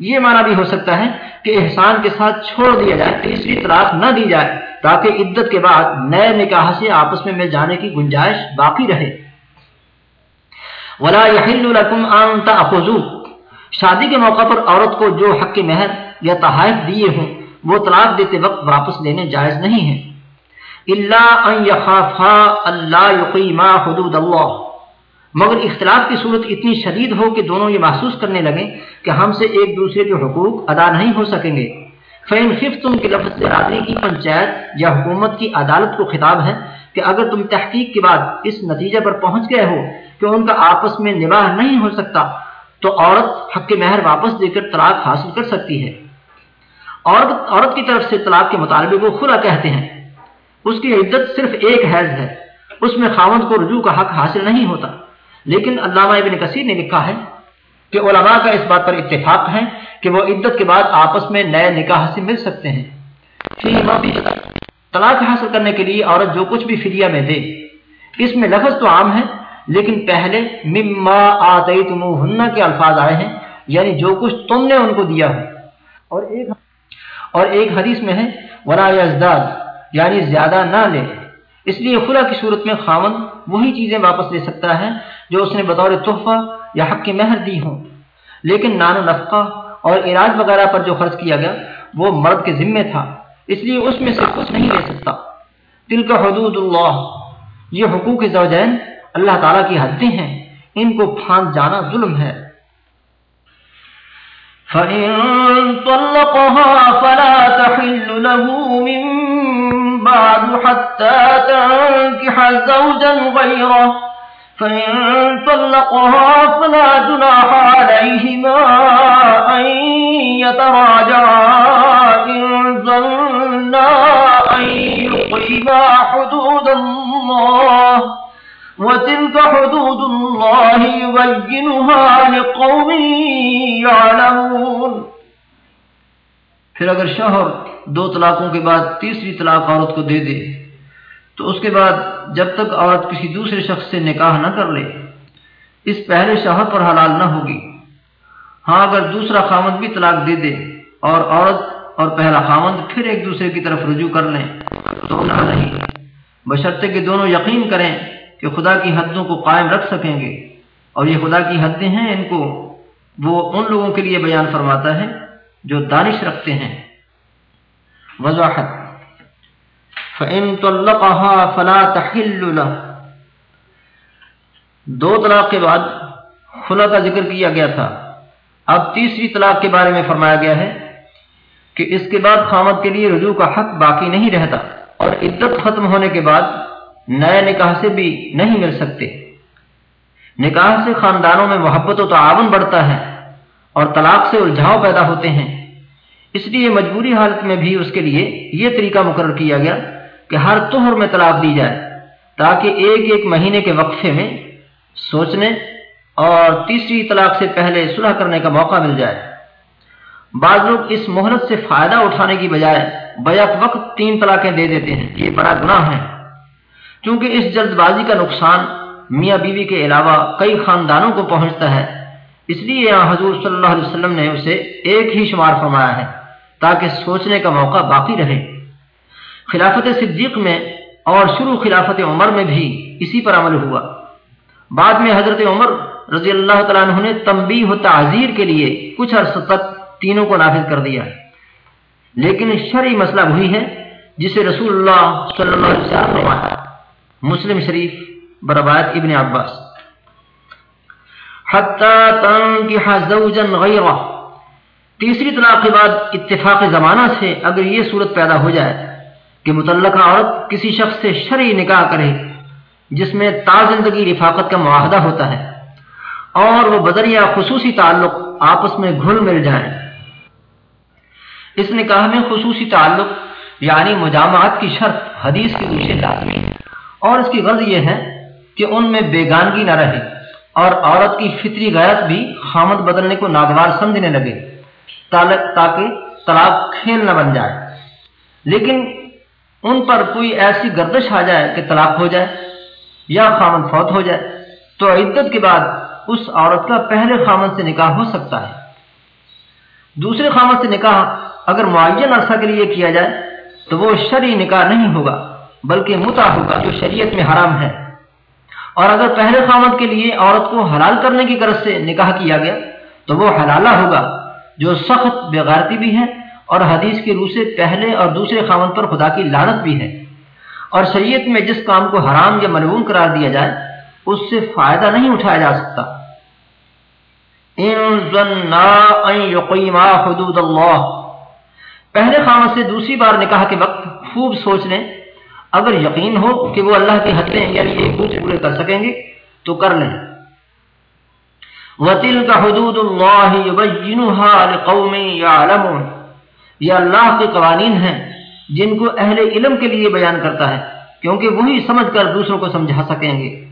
یہ معنی بھی ہو سکتا ہے کہ احسان کے ساتھ چھوڑ دیا جائے، تیسری طلاق نہ دی جائے، تاکہ عدت کے بعد نئے نکاح سے آپس میں مل جانے کی گنجائش باقی رہے۔ ولا يحل لكم ان تاخذوا شادی کے موقع پر عورت کو جو حق مہر یا تحائف دیے ہوں، وہ طلاق دیتے وقت واپس لینے جائز نہیں ہیں۔ الا ان اللہ يقيما حدود اللہ۔ مگر اختلاف کی صورت اتنی شدید ہو کہ دونوں یہ محسوس کرنے لگیں کہ ہم سے ایک دوسرے کے حقوق ادا نہیں ہو سکیں گے۔ فین خف تم کے لفظ برادری کی پنچایت یا حکومت کی عدالت کو خطاب ہے کہ اگر تم تحقیق کے بعد اس نتیجے پر پہنچ گئے ہو کہ ان کا آپس میں نباہ نہیں ہو سکتا تو عورت حق مہر واپس دے کر طلاق حاصل کر سکتی ہے۔ عورت عورت کی طرف سے طلاق کے مطالبے کو خلا کہتے ہیں۔ اس کی عدت صرف ایک حیض ہے۔ اس میں خاوند کو رجوع کا حق حاصل نہیں ہوتا۔ لیکن علامہ ابن کثیر نے لکھا ہے کہ علماء کا اس بات پر اتفاق ہے کہ وہ عدت کے بعد آپس میں نئے نکاح سے مل سکتے ہیں۔ طلاق حاصل کرنے کے لیے عورت جو کچھ بھی فدیہ میں دے۔ اس میں لفظ تو عام ہے۔ لیکن پہلے مما آتے تم کے الفاظ آئے ہیں یعنی جو کچھ تم نے ان کو دیا ہو۔ اور ایک اور ایک حدیث میں ہے ورا ازداد یعنی زیادہ نہ لے۔ اس لیے خلا کی صورت میں خاون وہی چیزیں واپس لے سکتا ہے جو اس نے بطور تحفہ یا حق کی مہر دی ہوں۔ لیکن نان و نفقہ اور علاج وغیرہ پر جو خرچ کیا گیا، وہ مرد کے ذمے تھا۔ اس لیے اس میں سے کچھ نہیں لے سکتا۔ دل کا حدود اللہ، یہ حقوق زوجین اللہ تعالیٰ کی حدیں ہیں، ان کو پھانس جانا ظلم ہے۔ فَإِن طَلَّقَهَا فَلَا تَحِلُّ لَهُ مِن بَعْدُ حَتَّى تَنكِحَ زَوْجًا غَيْرَهُ۔ فإن طلقها فلا جناح عليهما أن يتراجعا إن ظنا أن يقيما حدود الله۔ وتلك حدود الله يبينها لقوم يعلمون. پھر اگر شوہر دو طلاقوں کے بعد تیسری طلاق عورت کو دے دے، تو اس کے بعد جب تک عورت کسی دوسرے شخص سے نکاح نہ کر لے، اس پہلے شوہر پر حلال نہ ہوگی۔ ہاں اگر دوسرا خامد بھی طلاق دے دے اور عورت اور پہلا خامد پھر ایک دوسرے کی طرف رجوع کر لیں، تو نہ نہیں۔ بشرطے کہ دونوں یقین کریں کہ خدا کی حدوں کو قائم رکھ سکیں گے اور یہ خدا کی حدیں ہیں ان کو وہ ان لوگوں کے لیے بیان فرماتا ہے جو دانش رکھتے ہیں۔ وضاحت۔ فَإِن طَلَّقَهَا فَلَا تَحِلُّ لَهُ۔ دو طلاق کے بعد خلا کا ذکر کیا گیا تھا۔ اب تیسری طلاق کے بارے میں فرمایا گیا ہے کہ اس کے بعد خامد کے لیے رجوع کا حق باقی نہیں رہتا اور عدت ختم ہونے کے بعد نئے نکاح سے بھی نہیں مل سکتے۔ نکاح سے خاندانوں میں محبت و تعاون بڑھتا ہے اور طلاق سے الجھاؤ پیدا ہوتے ہیں۔ اس لیے مجبوری حالت میں بھی اس کے لیے یہ طریقہ مقرر کیا گیا کہ ہر توہر میں طلاق دی جائے تاکہ ایک ایک مہینے کے وقفے میں سوچنے اور تیسری طلاق سے پہلے صلح کرنے کا موقع مل جائے۔ بعض لوگ اس مہلت سے فائدہ اٹھانے کی بجائے بیک وقت تین طلاقیں دے دیتے ہیں۔ یہ بڑا گناہ ہے۔ کیونکہ اس جلد بازی کا نقصان میاں بیوی کے علاوہ کئی خاندانوں کو پہنچتا ہے۔ اس لیے یہاں حضور صلی اللہ علیہ وسلم نے اسے ایک ہی شمار فرمایا ہے تاکہ سوچنے کا موقع باقی رہے۔ خلافت صدیق میں اور شروع خلافت عمر میں بھی اسی پر عمل ہوا۔ بعد میں حضرت عمر رضی اللہ تعالیٰ عنہ نے تمبی و تعزیر کے لیے کچھ عرص تک تینوں کو نافذ کر دیا۔ ہے لیکن شرعی مسئلہ وہی ہے جسے رسول اللہ صلی اللہ علیہ وسلم فرمایا۔ مسلم شریف برباد ابن عباس۔ غیرہ۔ تیسری طلاق کے بعد اتفاق زمانہ سے اگر یہ صورت پیدا ہو جائے کہ متعلقہ عورت کسی شخص سے شرعی نکاح کرے، جس میں تا زندگی رفاقت کا معاہدہ ہوتا ہے، اور وہ بدر یا خصوصی تعلق آپس میں گھل مل جائیں اس نکاح میں خصوصی تعلق یعنی مجامعات کی شرط، حدیث کی روشے لازمی اور اس کی غرض یہ ہے کہ ان میں بیگانگی نہ رہے اور عورت کی فطری غیرت بھی خامد بدلنے کو ناگوار سمجھنے لگے تاکہ طلاق کھیل نہ بن جائے۔ لیکن ان پر کوئی ایسی گردش آ جائے کہ طلاق ہو جائے یا خامد فوت ہو جائے، تو عدت کے بعد اس عورت کا پہلے خامد سے نکاح ہو سکتا ہے۔ دوسرے خامد سے نکاح اگر معین عرصہ کے لیے کیا جائے، تو وہ شرعی نکاح نہیں ہوگا۔ بلکہ متا ہوگا جو شریعت میں حرام ہے۔ اور اگر پہلے خامد کے لیے عورت کو حلال کرنے کی غرض سے نکاح کیا گیا، تو وہ حلالہ ہوگا، جو سخت بےغارتی بھی ہے اور حدیث کی روح سے پہلے اور دوسرے خامد پر خدا کی لانت بھی ہے۔ اور شریعت میں جس کام کو حرام یا ملعون قرار دیا جائے، اس سے فائدہ نہیں اٹھایا جا سکتا۔ حدود اللہ۔ پہلے خامد سے دوسری بار نکاح کے وقت خوب سوچ لیں۔ اگر یقین ہو کہ وہ اللہ کی حدیں یعنی ایک دوسرے پورے کر سکیں گے، تو کر لیں۔ وطل کا حدود اللہ یہ اللہ کے قوانین ہیں جن کو اہل علم کے لیے بیان کرتا ہے، کیونکہ وہی سمجھ کر دوسروں کو سمجھا سکیں گے۔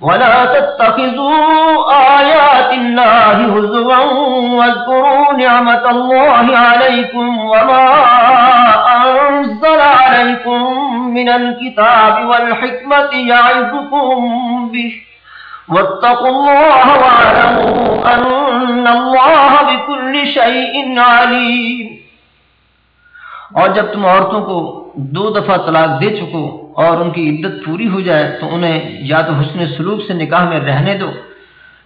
ولا تتخذوا آيات الله هزوا واذكروا نعمة الله عليكم وما أنزل عليكم من الكتاب والحكمة يعظكم به. واتقوا الله واعلموا أن الله بكل شيء عليم. اور جب تم عورتوں کو دو دفعہ طلاق دے چکو اور ان کی عدت پوری ہو جائے تو انہیں یا تو حسن سلوک سے نکاح میں رہنے دو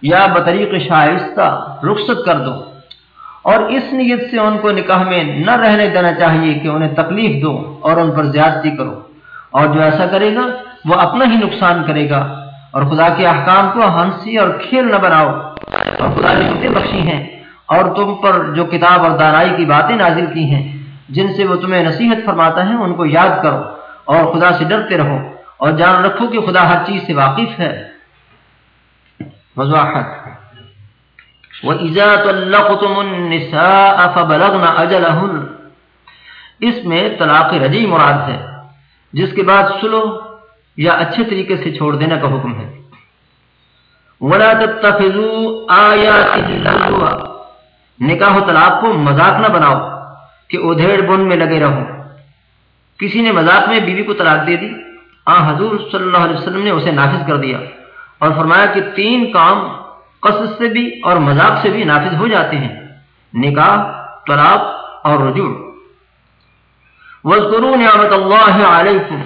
یا بطریق شائستہ رخصت کر دو۔ اور اس نیت سے ان کو نکاح میں نہ رہنے دینا چاہیے کہ انہیں تکلیف دو اور ان پر زیادتی کرو۔ اور جو ایسا کرے گا، وہ اپنا ہی نقصان کرے گا۔ اور خدا کے احکام کو ہنسی اور کھیل نہ بناؤ۔ اور خدا نے بخشی ہیں۔ اور تم پر جو کتاب اور دانائی کی باتیں نازل کی ہیں، جن سے وہ تمہیں نصیحت فرماتا ہے، ان کو یاد کرو۔ اور خدا سے ڈرتے رہو اور جان رکھو کہ خدا ہر چیز سے واقف ہے۔ وضاحت۔ وَإِذَا طَلَّقْتُمُ النِّسَاءَ فَبَلَغْنَ أَجَلَهُنَّ۔ اس میں طلاق رجی مراد ہے، جس کے بعد سلو یا اچھے طریقے سے چھوڑ دینے کا حکم ہے۔ وَلَا تَتَّخِذُوا آيَاتِ اللَّهُ نکاح و طلاق کو مذاق نہ بناؤ کہ ادھیڑ بن میں لگے رہو۔ کسی نے مذاق میں بیوی کو طلاق دے دی۔ آ حضور صلی اللہ علیہ وسلم نے اسے نافذ کر دیا اور فرمایا کہ تین کام قصد سے بھی اور مذاق سے بھی نافذ ہو جاتے ہیں۔ نکاح، طلاق اور رجوع۔ وزقرو نعمت اللہ علیکم۔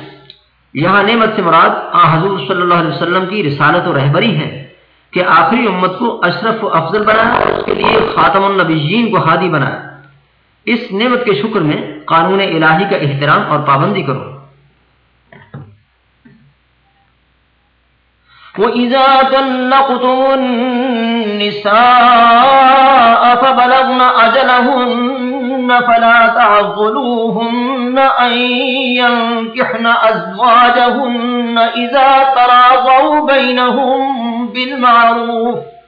یہاں نعمت سے مراد آ حضور صلی اللہ علیہ وسلم کی رسالت و رہبری ہے کہ آخری امت کو اشرف و افضل بنایا اور اس کے لیے خاتم النبیین کو ہادی بنایا۔ اس نعمت کے شکر میں قانون الہی کا احترام اور پابندی کرو۔ وَإِذَا طَلَّقْتُمُ النِّسَاءَ فَبَلَغْنَ أَجَلَهُنَّ فَلَا تَعْضُلُوهُنَّ أَن يَنكِحْنَ أَزْوَاجَهُنَّ إِذَا تَرَاضَوْا بَيْنَهُم بِالْمَعْرُوفِ۔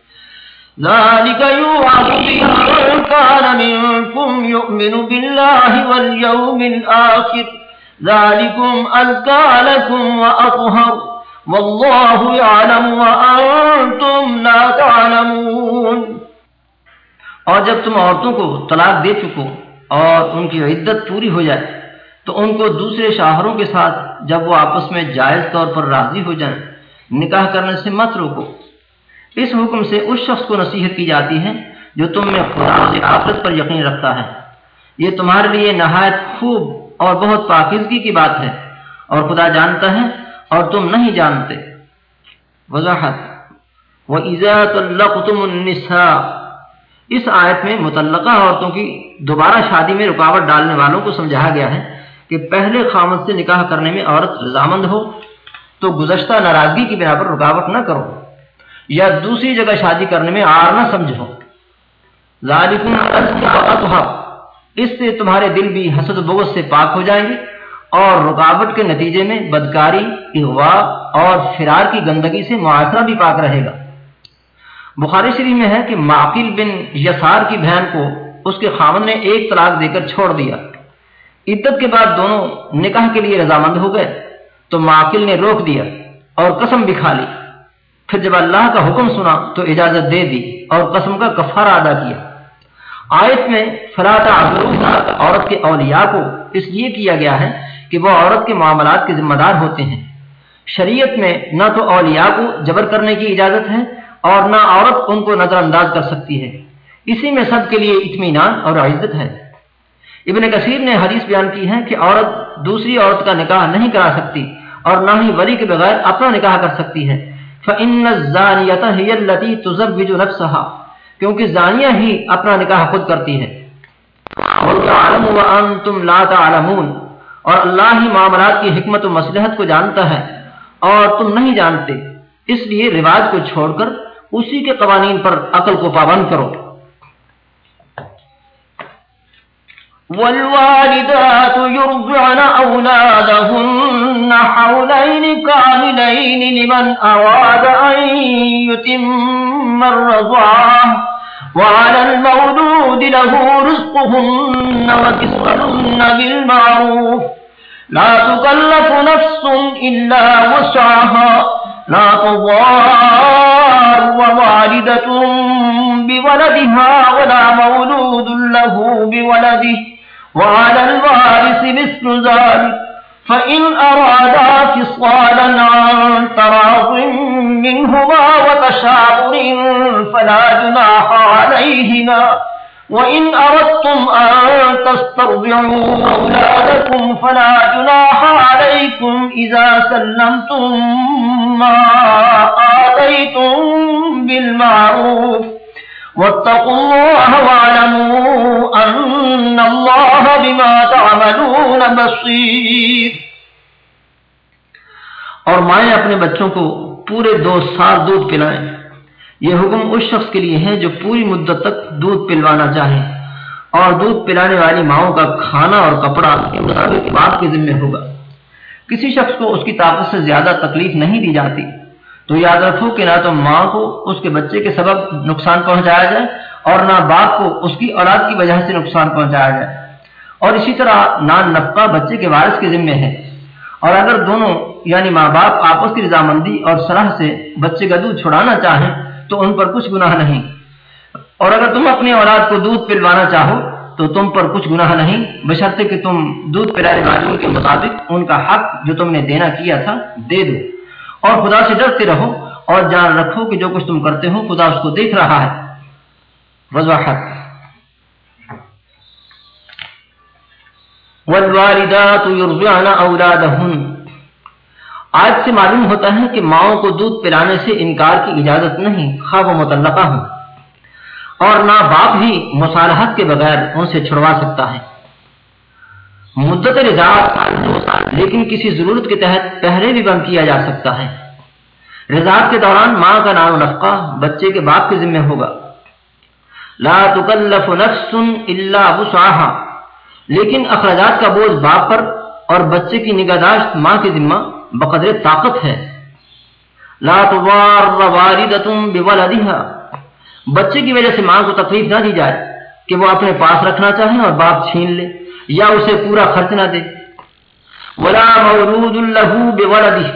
ذلك يوعظ به من كان منكم يؤمن بالله واليوم الآخر. ذلكم أذكى لكم وأطهر. والله يعلم وأنتم لا تعلمون. اور جب تم عورتوں کو طلاق دے چکو اور ان کی عدت پوری ہو جائے، تو ان کو دوسرے شاہروں کے ساتھ جب وہ آپس میں جائز طور پر راضی ہو جائیں، نکاح کرنے سے مت روکو۔ اس حکم سے اس شخص کو نصیحت کی جاتی ہے جو تم میں خدا سے آفرت پر یقین رکھتا ہے۔ یہ تمہارے لیے نہایت خوب اور بہت پاکیزگی کی بات ہے اور خدا جانتا ہے اور تم نہیں جانتے۔ وضاحت۔ وہ عزت اللہ اس آیت میں متعلقہ عورتوں کی دوبارہ شادی میں رکاوٹ ڈالنے والوں کو سمجھایا گیا ہے کہ پہلے خامد سے نکاح کرنے میں عورت رضامند ہو تو گزشتہ ناراضگی کی بنا پر رکاوٹ نہ کرو۔ یا دوسری جگہ شادی کرنے میں آر نہ سمجھو۔ اس سے تمہارے دل بھی حسد بغض سے پاک ہو جائیں گے اور رکاوٹ کے نتیجے میں بدکاری، اغوا اور فرار کی گندگی سے معاشرہ بھی پاک رہے گا۔ بخاری شریف میں ہے کہ معقل بن یسار کی بہن کو اس کے خامن نے ایک طلاق دے کر چھوڑ دیا۔ عدت کے بعد دونوں نکاح کے لیے رضامند ہو گئے۔ تو معقل نے روک دیا اور قسم بھی کھا لی۔ پھر جب اللہ کا حکم سنا تو اجازت دے دی اور قسم کا کفارہ ادا کیا۔ آیت میں فلاطا عورت کے اولیاء کو اس لیے کیا گیا ہے کہ وہ عورت کے معاملات کے ذمہ دار ہوتے ہیں۔ شریعت میں نہ تو اولیاء کو جبر کرنے کی اجازت ہے اور نہ عورت ان کو نظر انداز کر سکتی ہے۔ اسی میں سب کے لیے اطمینان اور عزت ہے۔ ابن کثیر نے حدیث بیان کی ہے کہ عورت دوسری عورت کا نکاح نہیں کرا سکتی اور نہ ہی ولی کے بغیر اپنا نکاح کر سکتی ہے۔ فَإِنَّ الزَّانِيَةَ هِيَ الَّتِي تُزَوِّجُ نَفْسَهَا کیونکہ زانیہ ہی اپنا نکاح خود کرتی ہے وَالْعَلَمُ وَأَنْتُمْ لَا تَعْلَمُونَ۔ اور اللہ ہی معاملات کی حکمت و مصلحت کو جانتا ہے اور تم نہیں جانتے، اس لیے رواج کو چھوڑ کر اسی کے قوانین پر عقل کو پابند کرو۔ والوالدات يرضعن أولادهن حولين كاملين لمن أراد أن يتم الرضاعة وعلى المولود له رزقهن وكسرهن بالمعروف لا تكلف نفس إلا وسعها لا تضار ووالدة بولدها ولا مولود له بولده وعلى الوارث مثل ذلك. فإن أرادا فصالا عن تراض منهما وتشاور فلا جناح عليهما. وإن أردتم أن تسترضعوا أولادكم فلا جناح عليكم إذا سلمتم ما آتيتم بالمعروف واتقوا الله واعلموا ان الله بما تعملون بصير۔ اور مائیں اپنے بچوں کو پورے دو سال دودھ پلائیں۔ یہ حکم اس شخص کے لیے ہے جو پوری مدت تک دودھ پلوانا چاہے۔ اور دودھ پلانے والی ماؤں کا کھانا اور کپڑا کے مطابق باپ کے ذمہ ہوگا۔ کسی شخص کو اس کی طاقت سے زیادہ تکلیف نہیں دی جاتی۔ تو یاد رکھو کہ نہ تو ماں کو اس کے بچے کے سبب نقصان پہنچایا جائے اور نہ باپ کو اس کی اولاد کی وجہ سے نقصان پہنچایا جائے۔ اور اسی طرح نان نفقہ بچے کے وارث کے ذمے ہے۔ اور اگر دونوں یعنی ماں باپ آپس کی رضامندی اور صلاح سے بچے کا دودھ چھڑانا چاہیں تو ان پر کچھ گناہ نہیں۔ اور اگر تم اپنی اولاد کو دودھ پلوانا چاہو تو تم پر کچھ گناہ نہیں، بشرطے کہ تم دودھ پلانے والوں کے مطابق ان کا حق جو تم نے دینا کیا تھا دے دو۔ اور خدا سے ڈرتے رہو اور جان رکھو کہ جو کچھ تم کرتے ہو خدا اس کو دیکھ رہا ہے۔ وضاحت۔ والوالدات يرضعن اولادهن آج سے معلوم ہوتا ہے کہ ماؤں کو دودھ پلانے سے انکار کی اجازت نہیں خواب و متعلقہ ہوں۔ اور نہ باپ ہی مصالحت کے بغیر ان سے چھڑوا سکتا ہے۔ مدت رضاعت لیکن کسی ضرورت کے تحت پہلے بھی بند کیا جا سکتا ہے۔ رضاعت کے دوران ماں کا نام نفقہ بچے کے باپ کے ذمہ ہوگا۔ لا تکلف نفس الا وسعها لیکن اخراجات کا بوجھ باپ پر اور بچے کی نگہداشت ماں کے ذمہ بقدر طاقت ہے۔ لا تضار والدة بولدها بچے کی وجہ سے ماں کو تکلیف نہ دی جائے کہ وہ اپنے پاس رکھنا چاہے اور باپ چھین لے۔ یا اسے پورا خرچ نہ دے۔ ولا مولود له بولده۔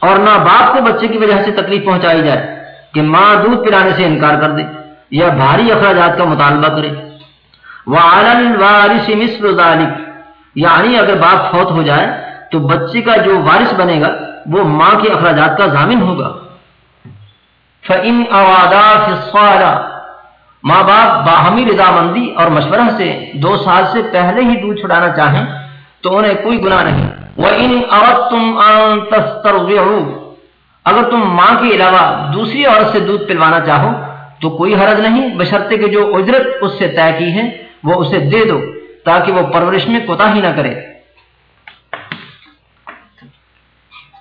اور نہ باپ کو بچے کی وجہ سے تکلیف پہنچائی جائے۔ کہ ماں دودھ پلانے سے انکار کر دے یا بھاری اخراجات کا مطالبہ کرے۔ یعنی اگر باپ فوت ہو جائے تو بچے کا جو وارث بنے گا، وہ ماں کے اخراجات کا ضامن ہوگا۔ فَإِنْ أَوَادَا فِي الصَّالَةِ۔ ماں باپ باہمی رضامندی اور مشورہ سے دو سال سے پہلے ہی دودھ چھڑانا چاہیں تو انہیں کوئی گناہ نہیں۔ وَإِنْ أَرَدْتُمْ أَن تَسْتَرْضِعُوا، اگر تم ماں کے علاوہ دوسری عورت سے دودھ پلوانا چاہو تو کوئی حرج نہیں، بشرطے کہ جو اجرت اس سے طے کی ہے وہ اسے دے دو تاکہ وہ پرورش میں کوتا ہی نہ کرے۔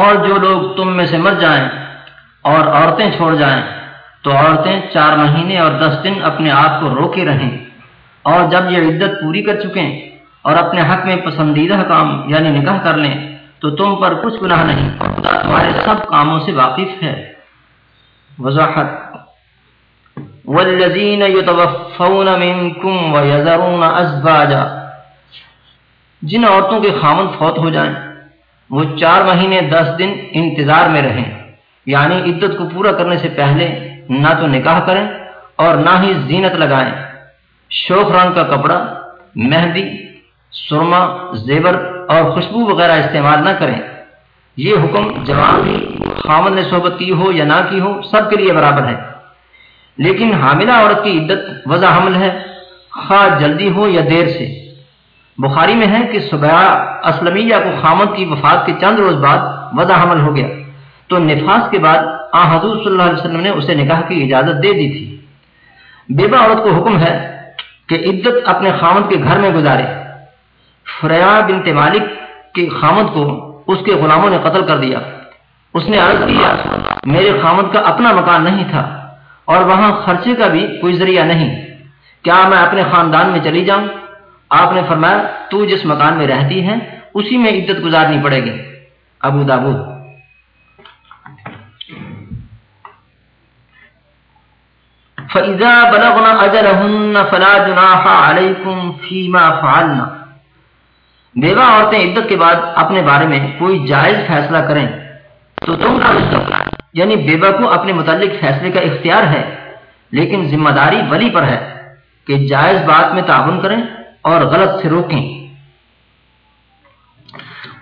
اور جو لوگ تم میں سے مر جائیں اور عورتیں چھوڑ جائیں، تو عورتیں چار مہینے اور دس دن اپنے آپ کو روکے رہیں۔ اور جب یہ عدت پوری کر چکیں اور اپنے حق میں پسندیدہ کام یعنی نکاح کر لیں، تو تم پر کچھ گناہ نہیں، خدا تمہارے سب کاموں سے واقف ہے۔ وضاحت۔ والذین یتوفون منکم ویذرون ازواجا جن عورتوں کے خامن فوت ہو جائیں وہ چار مہینے دس دن انتظار میں رہیں۔ یعنی عدت کو پورا کرنے سے پہلے نہ تو نکاح کریں اور نہ ہی زینت لگائیں۔ شوق رنگ کا کپڑا، مہندی، سرما، زیور اور خوشبو وغیرہ استعمال نہ کریں۔ یہ حکم جوان بھی خامد نے صحبت کی ہو یا نہ کی ہو، سب کے لیے برابر ہے۔ لیکن حاملہ عورت کی عدت وضع حمل ہے، خواہ جلدی ہو یا دیر سے۔ بخاری میں ہے کہ صبح اسلمیہ کو خامد کی وفات کے چند روز بعد وضع حمل ہو گیا۔ تو نفاس کے بعد آ حضور صلی اللہ علیہ وسلم نے اسے نکاح کی اجازت دے دی تھی۔ بیبا عورت کو حکم ہے کہ عدت اپنے خامد کے گھر میں گزارے۔ فریا بنت مالک کے خامد کو اس کے غلاموں نے قتل کر دیا۔ اس نے عرض کیا، میرے خامد کا اپنا مکان نہیں تھا اور وہاں خرچے کا بھی کوئی ذریعہ نہیں۔ کیا میں اپنے خاندان میں چلی جاؤں؟ آپ نے فرمایا، تو جس مکان میں رہتی ہے اسی میں عدت گزارنی پڑے گی۔ ابو دابو فَإِذَا بَلَغْنَا أَجَلَهُنَّ فَلَا جُنَاحَ عَلَيْكُمْ فِي مَا فَعَلْنَا۔ بیوہ عورتیں عدت کے بعد اپنے بارے میں کوئی جائز فیصلہ کریں، تو تم کا یعنی بیوہ کو اپنے متعلق فیصلے کا اختیار ہے، لیکن ذمہ داری ولی پر ہے کہ جائز بات میں تعاون کریں۔ اور غلط سے روکیں۔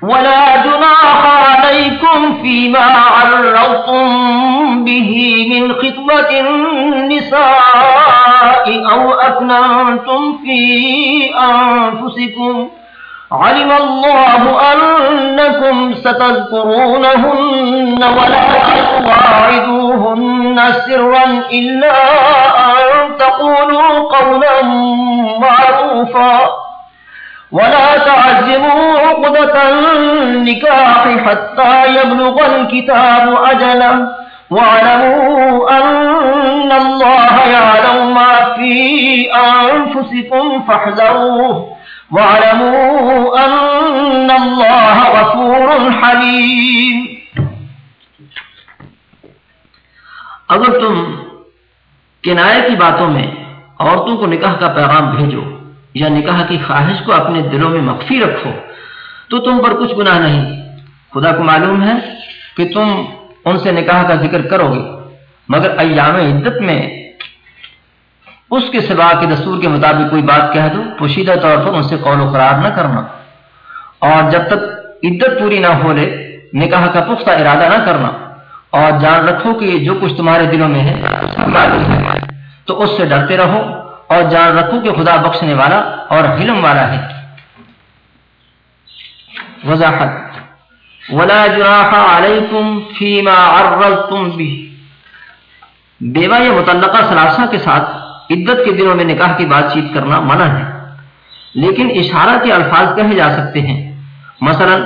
ولا جناح عليكم فيما عرضتم به من خطبة النساء أو أكننتم في أنفسكم علم الله أنكم ستذكرونهن ولا تواعدوهن سرا إلا أن تقولوا قولا معروفا ولا تعزموا عقدة النكاح حتى يبلغ الكتاب أجله واعلموا أن الله يعلم ما في أنفسكم فاحذروه واعلموا أن الله غفور حليم. اگر تم کنائے کی باتوں میں عورتوں کو نکاح کا پیغام بھیجو یا نکاح کی خواہش کو اپنے دلوں میں مخفی رکھو، تو تم پر کچھ گناہ نہیں۔ خدا کو معلوم ہے کہ تم ان سے نکاح کا ذکر کرو گے، مگر ایام عدت میں اس کے سوا کے دستور کے مطابق کوئی بات کہہ دو، پوشیدہ طور پر ان سے قول و قرار نہ کرنا۔ اور جب تک عدت پوری نہ ہو لے، نکاح کا پختہ ارادہ نہ کرنا۔ اور جان رکھو کہ جو کچھ تمہارے دلوں میں ہے، تو اس سے ڈرتے رہو۔ اور جان رکھو کہ خدا بخشنے والا اور حلم والا ہے۔ وضاحت۔ ولا جناح علیکم فیما عرضتم به۔ بیوہ یا متعلقہ سلاسہ کے ساتھ عدت کے دنوں میں نکاح کی بات چیت کرنا منع ہے۔ لیکن اشارہ کے الفاظ کہے جا سکتے ہیں۔ مثلا،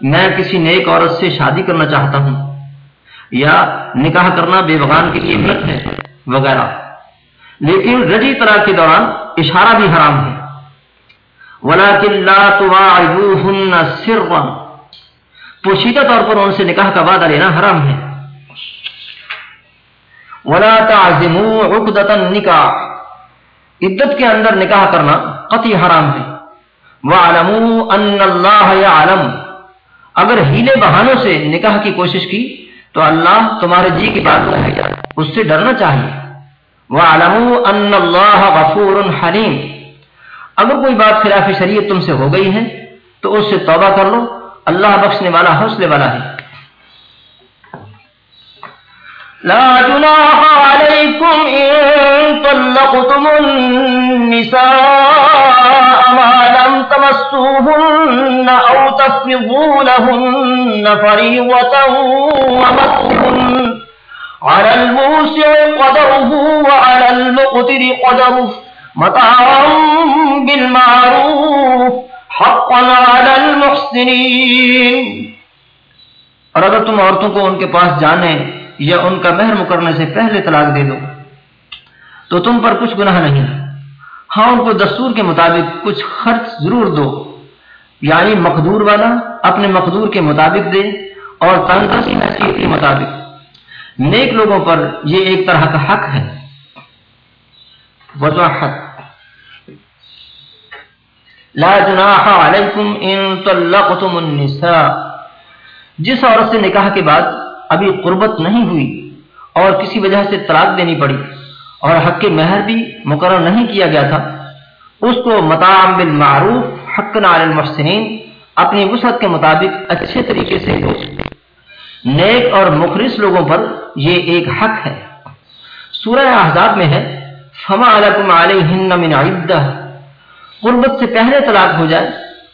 میں کسی نیک عورت سے شادی کرنا چاہتا ہوں۔ یا نکاح کرنا بے بغان کے لیے مرت ہے، وغیرہ۔ لیکن رجی طرح کے دوران اشارہ بھی حرام ہے۔ ولكن لا تواعدوهن سرا۔ پوشیدہ طور پر ان سے نکاح کا وعدہ لینا حرام ہے۔ ولا تعزموا عقدۃ النکاح عدت کے اندر نکاح کرنا قطعی حرام ہے۔ وعلموا اگر ہیلے بہانوں سے نکاح کی کوشش کی، تو اللہ تمہارے جی کی بات ہے اس سے ڈرنا چاہیے۔ وعلموا ان اللہ غفور حلیم اگر کوئی بات خلاف شریعت تم سے ہو گئی ہے، تو اس سے توبہ کر لو۔ اللہ بخشنے والا حوصلے والا ہے۔ لا جناح عليكم إن طلقتم النساء ما لم تمسوهن أو تفرضوا لهن فريضة ومسهن على الموسع قدره وعلى المقتر قدره. مطاعا بالمعروف، حقا على المحسنين. اور اگر تم عورتوں کو ان کے پاس جانے یا ان کا مہر مکرنے سے پہلے طلاق دے دو۔ تو تم پر کچھ گناہ نہیں ہے۔ ہاں ان کو دستور کے مطابق کچھ خرچ ضرور دو۔ یعنی مقدور والا اپنے مقدور کے مطابق دے اور تنگسی حیثیت کے مطابق۔ نیک لوگوں پر یہ ایک طرح کا حق ہے۔ وضاحت لا جناح علیکم ان طلقتم النساء۔ جس عورت سے نکاح کے بعد ابھی قربت نہیں ہوئی اور کسی وجہ سے طلاق دینی پڑی اور حق مہر بھی مقرر نہیں کیا گیا تھا۔ اس کو متعم بالمعروف حق نال المحسنین، اپنی وسعت کے مطابق اچھے طریقے سے دو نیک اور مخلص لوگوں پر یہ ایک حق ہے۔ سورہ احزاب میں ہے، فما علیکم علیہن من عدہ قربت سے پہلے طلاق ہو جائے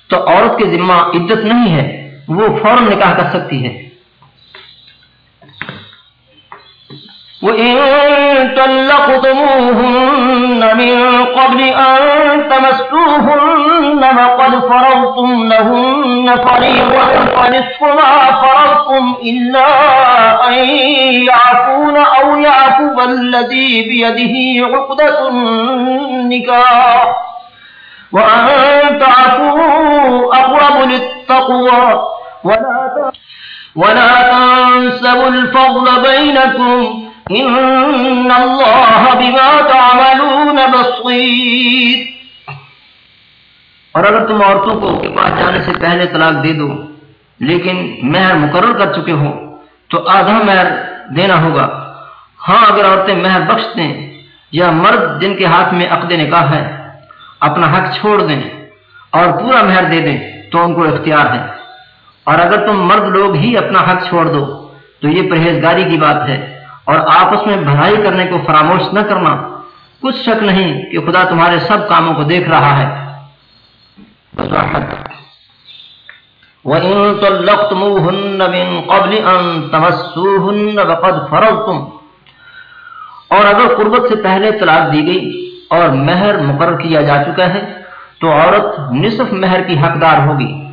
تو عورت کے ذمہ عدت نہیں ہے، وہ فوراً نکاح کر سکتی ہے۔ وإن طلقتموهن من قبل أن تمسوهن وقد فرضتم لهن فريضة فنصف ما فرضتم إلا أن يعفون أو يعفو الذي بيده عقدة النكاح وأن تعفوا أقرب للتقوى ولا تنسوا الفضل بينكم ان اللہ بما تعملون بصیر اور اگر تم عورتوں کو کے پاس جانے سے پہلے طلاق دے دو، لیکن مہر مقرر کر چکے ہو، تو آدھا مہر دینا ہوگا۔ ہاں اگر عورتیں مہر بخش دیں یا مرد جن کے ہاتھ میں عقد نکاح ہے، اپنا حق چھوڑ دیں اور پورا مہر دے دیں، تو ان کو اختیار ہے۔ اور اگر تم مرد لوگ ہی اپنا حق چھوڑ دو، تو یہ پرہیزگاری کی بات ہے۔ اور آپس میں بھلائی کرنے کو فراموش نہ کرنا کچھ شک نہیں کہ خدا تمہارے سب کاموں کو دیکھ رہا ہے۔ وَإِن طَلَّقْتُمُوهُنَّ مِن قَبْلِ أَن تَمَسُّوهُنَّ وَقَدْ فَرَضْتُمْ۔ اور اگر قربت سے پہلے طلاق دی گئی اور مہر مقرر کیا جا چکا ہے، تو عورت نصف مہر کی حقدار ہوگی۔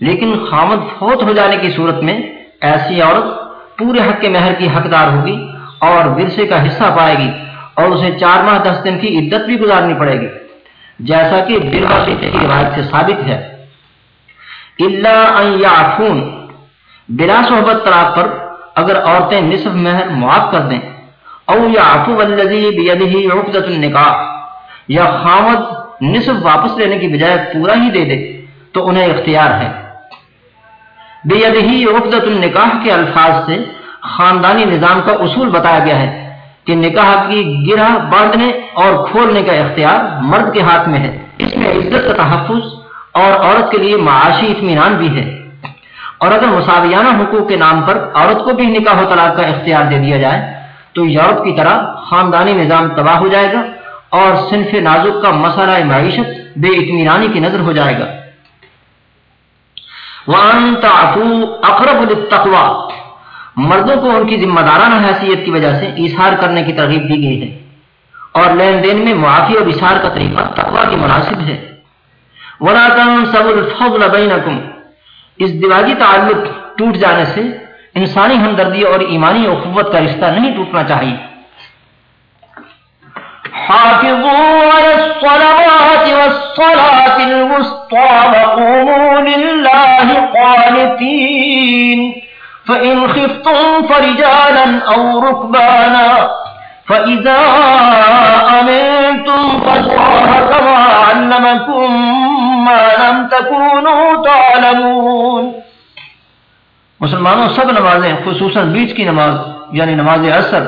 لیکن خامد فوت ہو جانے کی صورت میں ایسی عورت پورے حق کے مہر کی حقدار ہوگی اور ورثے کا حصہ پائے گی اور اسے چار ماہ دس دن کی عدت بھی گزارنی پڑے گی۔ جیسا کہ بروا کی روایت سے ثابت ہے۔ اللہ ان بلا صحبت طلاق پر اگر عورتیں نصف مہر معاف کر دیں او یا آفو بیدہی عقدت النکاح یا خامد نصف واپس لینے کی بجائے پورا ہی دے دے، تو انہیں اختیار ہے۔ بے عقدت النکاح کے الفاظ سے خاندانی نظام کا اصول بتایا گیا ہے کہ نکاح کی گرہ باندھنے اور کھولنے کا اختیار مرد کے ہاتھ میں ہے۔ اس میں عزت کا تحفظ اور عورت کے لیے معاشی اطمینان بھی ہے۔ اور اگر مساویانہ حقوق کے نام پر عورت کو بھی نکاح و طلاق کا اختیار دے دیا جائے، تو یورپ کی طرح خاندانی نظام تباہ ہو جائے گا اور صنف نازک کا مسئلہ معیشت بے اطمینانی کی نظر ہو جائے گا۔ اقرب التقوا مردوں کو ان کی ذمہ دارانہ حیثیت کی وجہ سے اظہار کرنے کی ترغیب دی گئی ہے۔ اور لین دین میں معافی اور اشار کا طریقہ تقوا کی مناسب ہے۔ اس دماغی تعلق ٹوٹ جانے سے انسانی ہمدردی اور ایمانی اخوت کا رشتہ نہیں ٹوٹنا چاہیے۔ حافظوا على الصلوات والصلاة الوسطى۔ وقوموا لله قانتين. فإن خفتم فرجالا أو ركبانا، فإذا أمنتم فالله كما علمكم ما لم تكونوا تعلمون. مسلمانوں سب نمازیں، خصوصاً بیچ کی نماز یعنی نماز اثر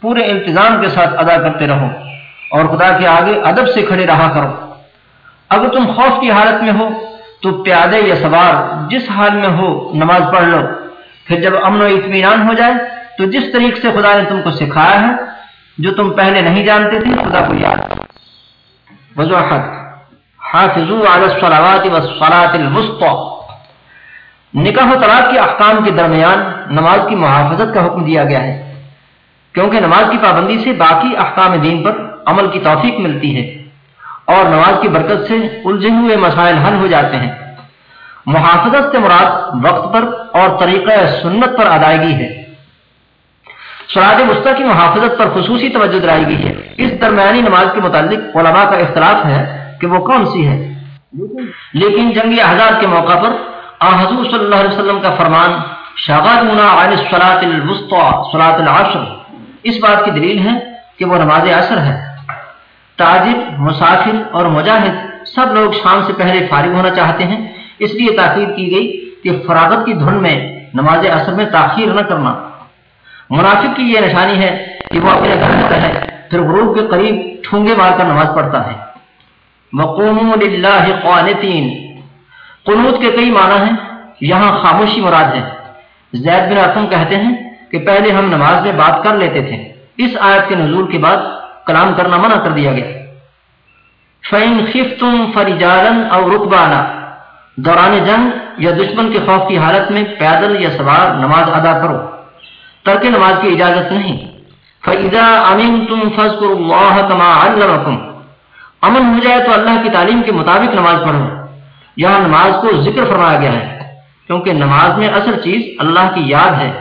پورے التظام کے ساتھ ادا کرتے رہو اور خدا کے آگے ادب سے کھڑے رہا کرو۔ اگر تم خوف کی حالت میں ہو، تو پیادے یا سوار جس حال میں ہو نماز پڑھ لو۔ پھر جب امن و اطمینان ہو جائے، تو جس طریقے سے خدا نے تم کو سکھایا ہے، جو تم پہلے نہیں جانتے تھے، خدا کو یاد وضاحت حافظو علی الصلاوات والصلاة الوسطى نکاح و طلاق کے احکام کے درمیان نماز کی محافظت کا حکم دیا گیا ہے۔ کیونکہ نماز کی پابندی سے باقی احکام دین پر عمل کی توفیق ملتی ہے۔ اور نماز کی برکت سے الجھے ہوئے مسائل حل ہو جاتے ہیں۔ محافظت سے مراد وقت پر اور طریقہ سنت پر ادائیگی ہے۔ سراد وسطی کی محافظت پر خصوصی توجہ دلائی گئی ہے۔ اس درمیانی نماز کے متعلق علماء کا اختلاف ہے کہ وہ کون سی ہے۔ لیکن جنگی احزاب کے موقع پر حضور صلی اللہ علیہ وسلم کا فرمان شاغالنا عن الصلاة الوسطى، صلاة العصر اس بات کی دلیل ہے کہ وہ نماز عصر ہے۔ تاجر مسافر اور مجاہد سب لوگ شام سے پہلے فارغ ہونا چاہتے ہیں۔ اس لیے تاخیر کی گئی کہ فراغت کی دھن میں نماز عصر میں تاخیر نہ کرنا۔ منافق کی یہ نشانی ہے کہ وہ اپنے گھر میں رہے، پھر غروب کے قریب ٹھونگے مار کر نماز پڑھتا ہے۔ وقوموا للہ قانتین قنوت کے کئی معنی ہیں، یہاں خاموشی مراد ہے۔ زید بن ارقم کہتے ہیں کہ پہلے ہم نماز میں بات کر لیتے تھے۔ اس آیت کے نزول کے بعد کلام کرنا منع کر دیا گیا۔ فَإِن خِفْتُمْ فَرِجَالًا أَوْ رُقْبَانًا دوران جنگ یا دشمن کے خوف کی حالت میں پیدل یا سوار نماز ادا کرو۔ ترک نماز کی اجازت نہیں۔ فَإِذَا أَمِنْتُمْ فَذْكُرُوا اللَّهَ كَمَا امن ہو جائے تو اللہ کی تعلیم کے مطابق نماز پڑھو۔ یہاں نماز کو ذکر فرمایا گیا ہے۔ کیونکہ نماز میں اصل چیز اللہ کی یاد ہے۔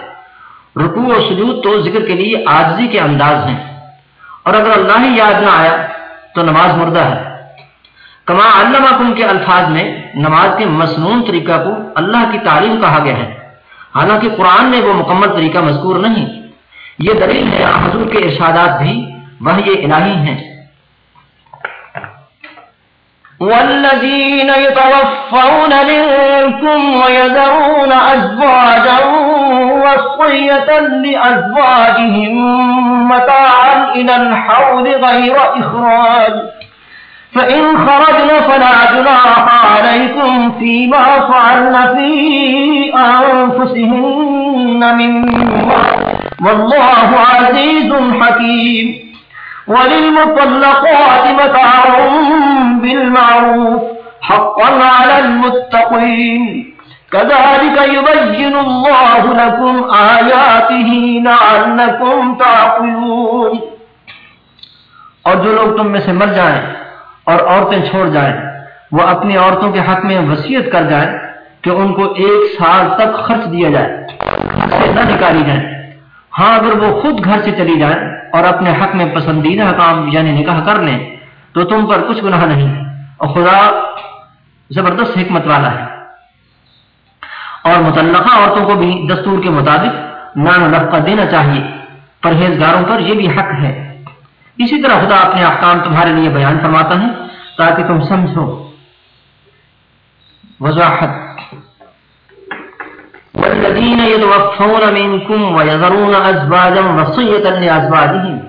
رکوع و سجود تو ذکر کے لیے آجزی کے انداز ہیں۔ اور اگر اللہ ہی یاد نہ آیا تو نماز مردہ ہے۔ کما علامہ کم کے الفاظ میں نماز کے مصنون طریقہ کو اللہ کی تعلیم کہا گیا ہے۔ حالانکہ قرآن میں وہ مکمل طریقہ مذکور نہیں۔ یہ دلیل ہے حضور کے ارشادات بھی وہ یہ الہی ہیں۔ والذين يتوفون منكم ويذرون أزواجا وصية لأزواجهم متاعا إلى الحول غير إخراج. فإن خرجنا فلا جناح عليكم فيما فعلن في أنفسهن من والله عزيز حكيم. وللمطلقات متاع بالمعروف. حقا على المتقين. كذلك يبين الله لكم آياته لعلكم تعقلون۔ اور جو لوگ تم میں سے مر جائیں اور عورتیں چھوڑ جائیں، وہ اپنی عورتوں کے حق میں وسیعت کر جائیں کہ ان کو ایک سال تک خرچ دیا جائے، گھر سے نہ نکالی جائیں ہاں اگر وہ خود گھر سے چلی جائیں اور اپنے حق میں پسندیدہ کام یعنی نکاح کر لیں، تو تم پر کچھ گناہ نہیں۔ اور خدا زبردست حکمت والا ہے۔ اور متعلقہ عورتوں کو بھی دستور کے مطابق نان نفقہ دینا چاہیے۔ پرہیزگاروں پر یہ بھی حق ہے۔ اسی طرح خدا اپنے احکام تمہارے لیے بیان فرماتا ہے تاکہ تم سمجھو۔ وضاحت۔ والذين يتوفون منكم ويذرون ازواجا وصيه لازواجهم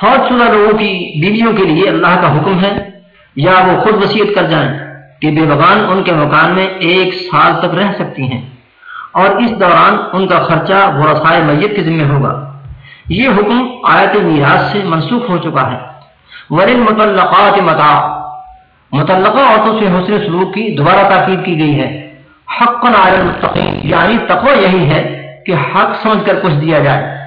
فوت شدہ لوگوں کی بیویوں کے لیے اللہ کا حکم ہے، یا وہ خود وصیت کر جائیں۔ کہ بے بغان ان کے مکان میں ایک سال تک رہ سکتی ہیں اور اس دوران ان کا خرچہ ورثائے میت کے ذمہ ہوگا۔ یہ حکم آیت میراث سے منسوخ ہو چکا ہے۔ ورن متعلقات متا متعلقہ عورتوں سے حسن سلوک کی دوبارہ تاکید کی گئی ہے۔ حق المتقین۔ یعنی تقوی یہی ہے کہ حق سمجھ کر کچھ دیا جائے۔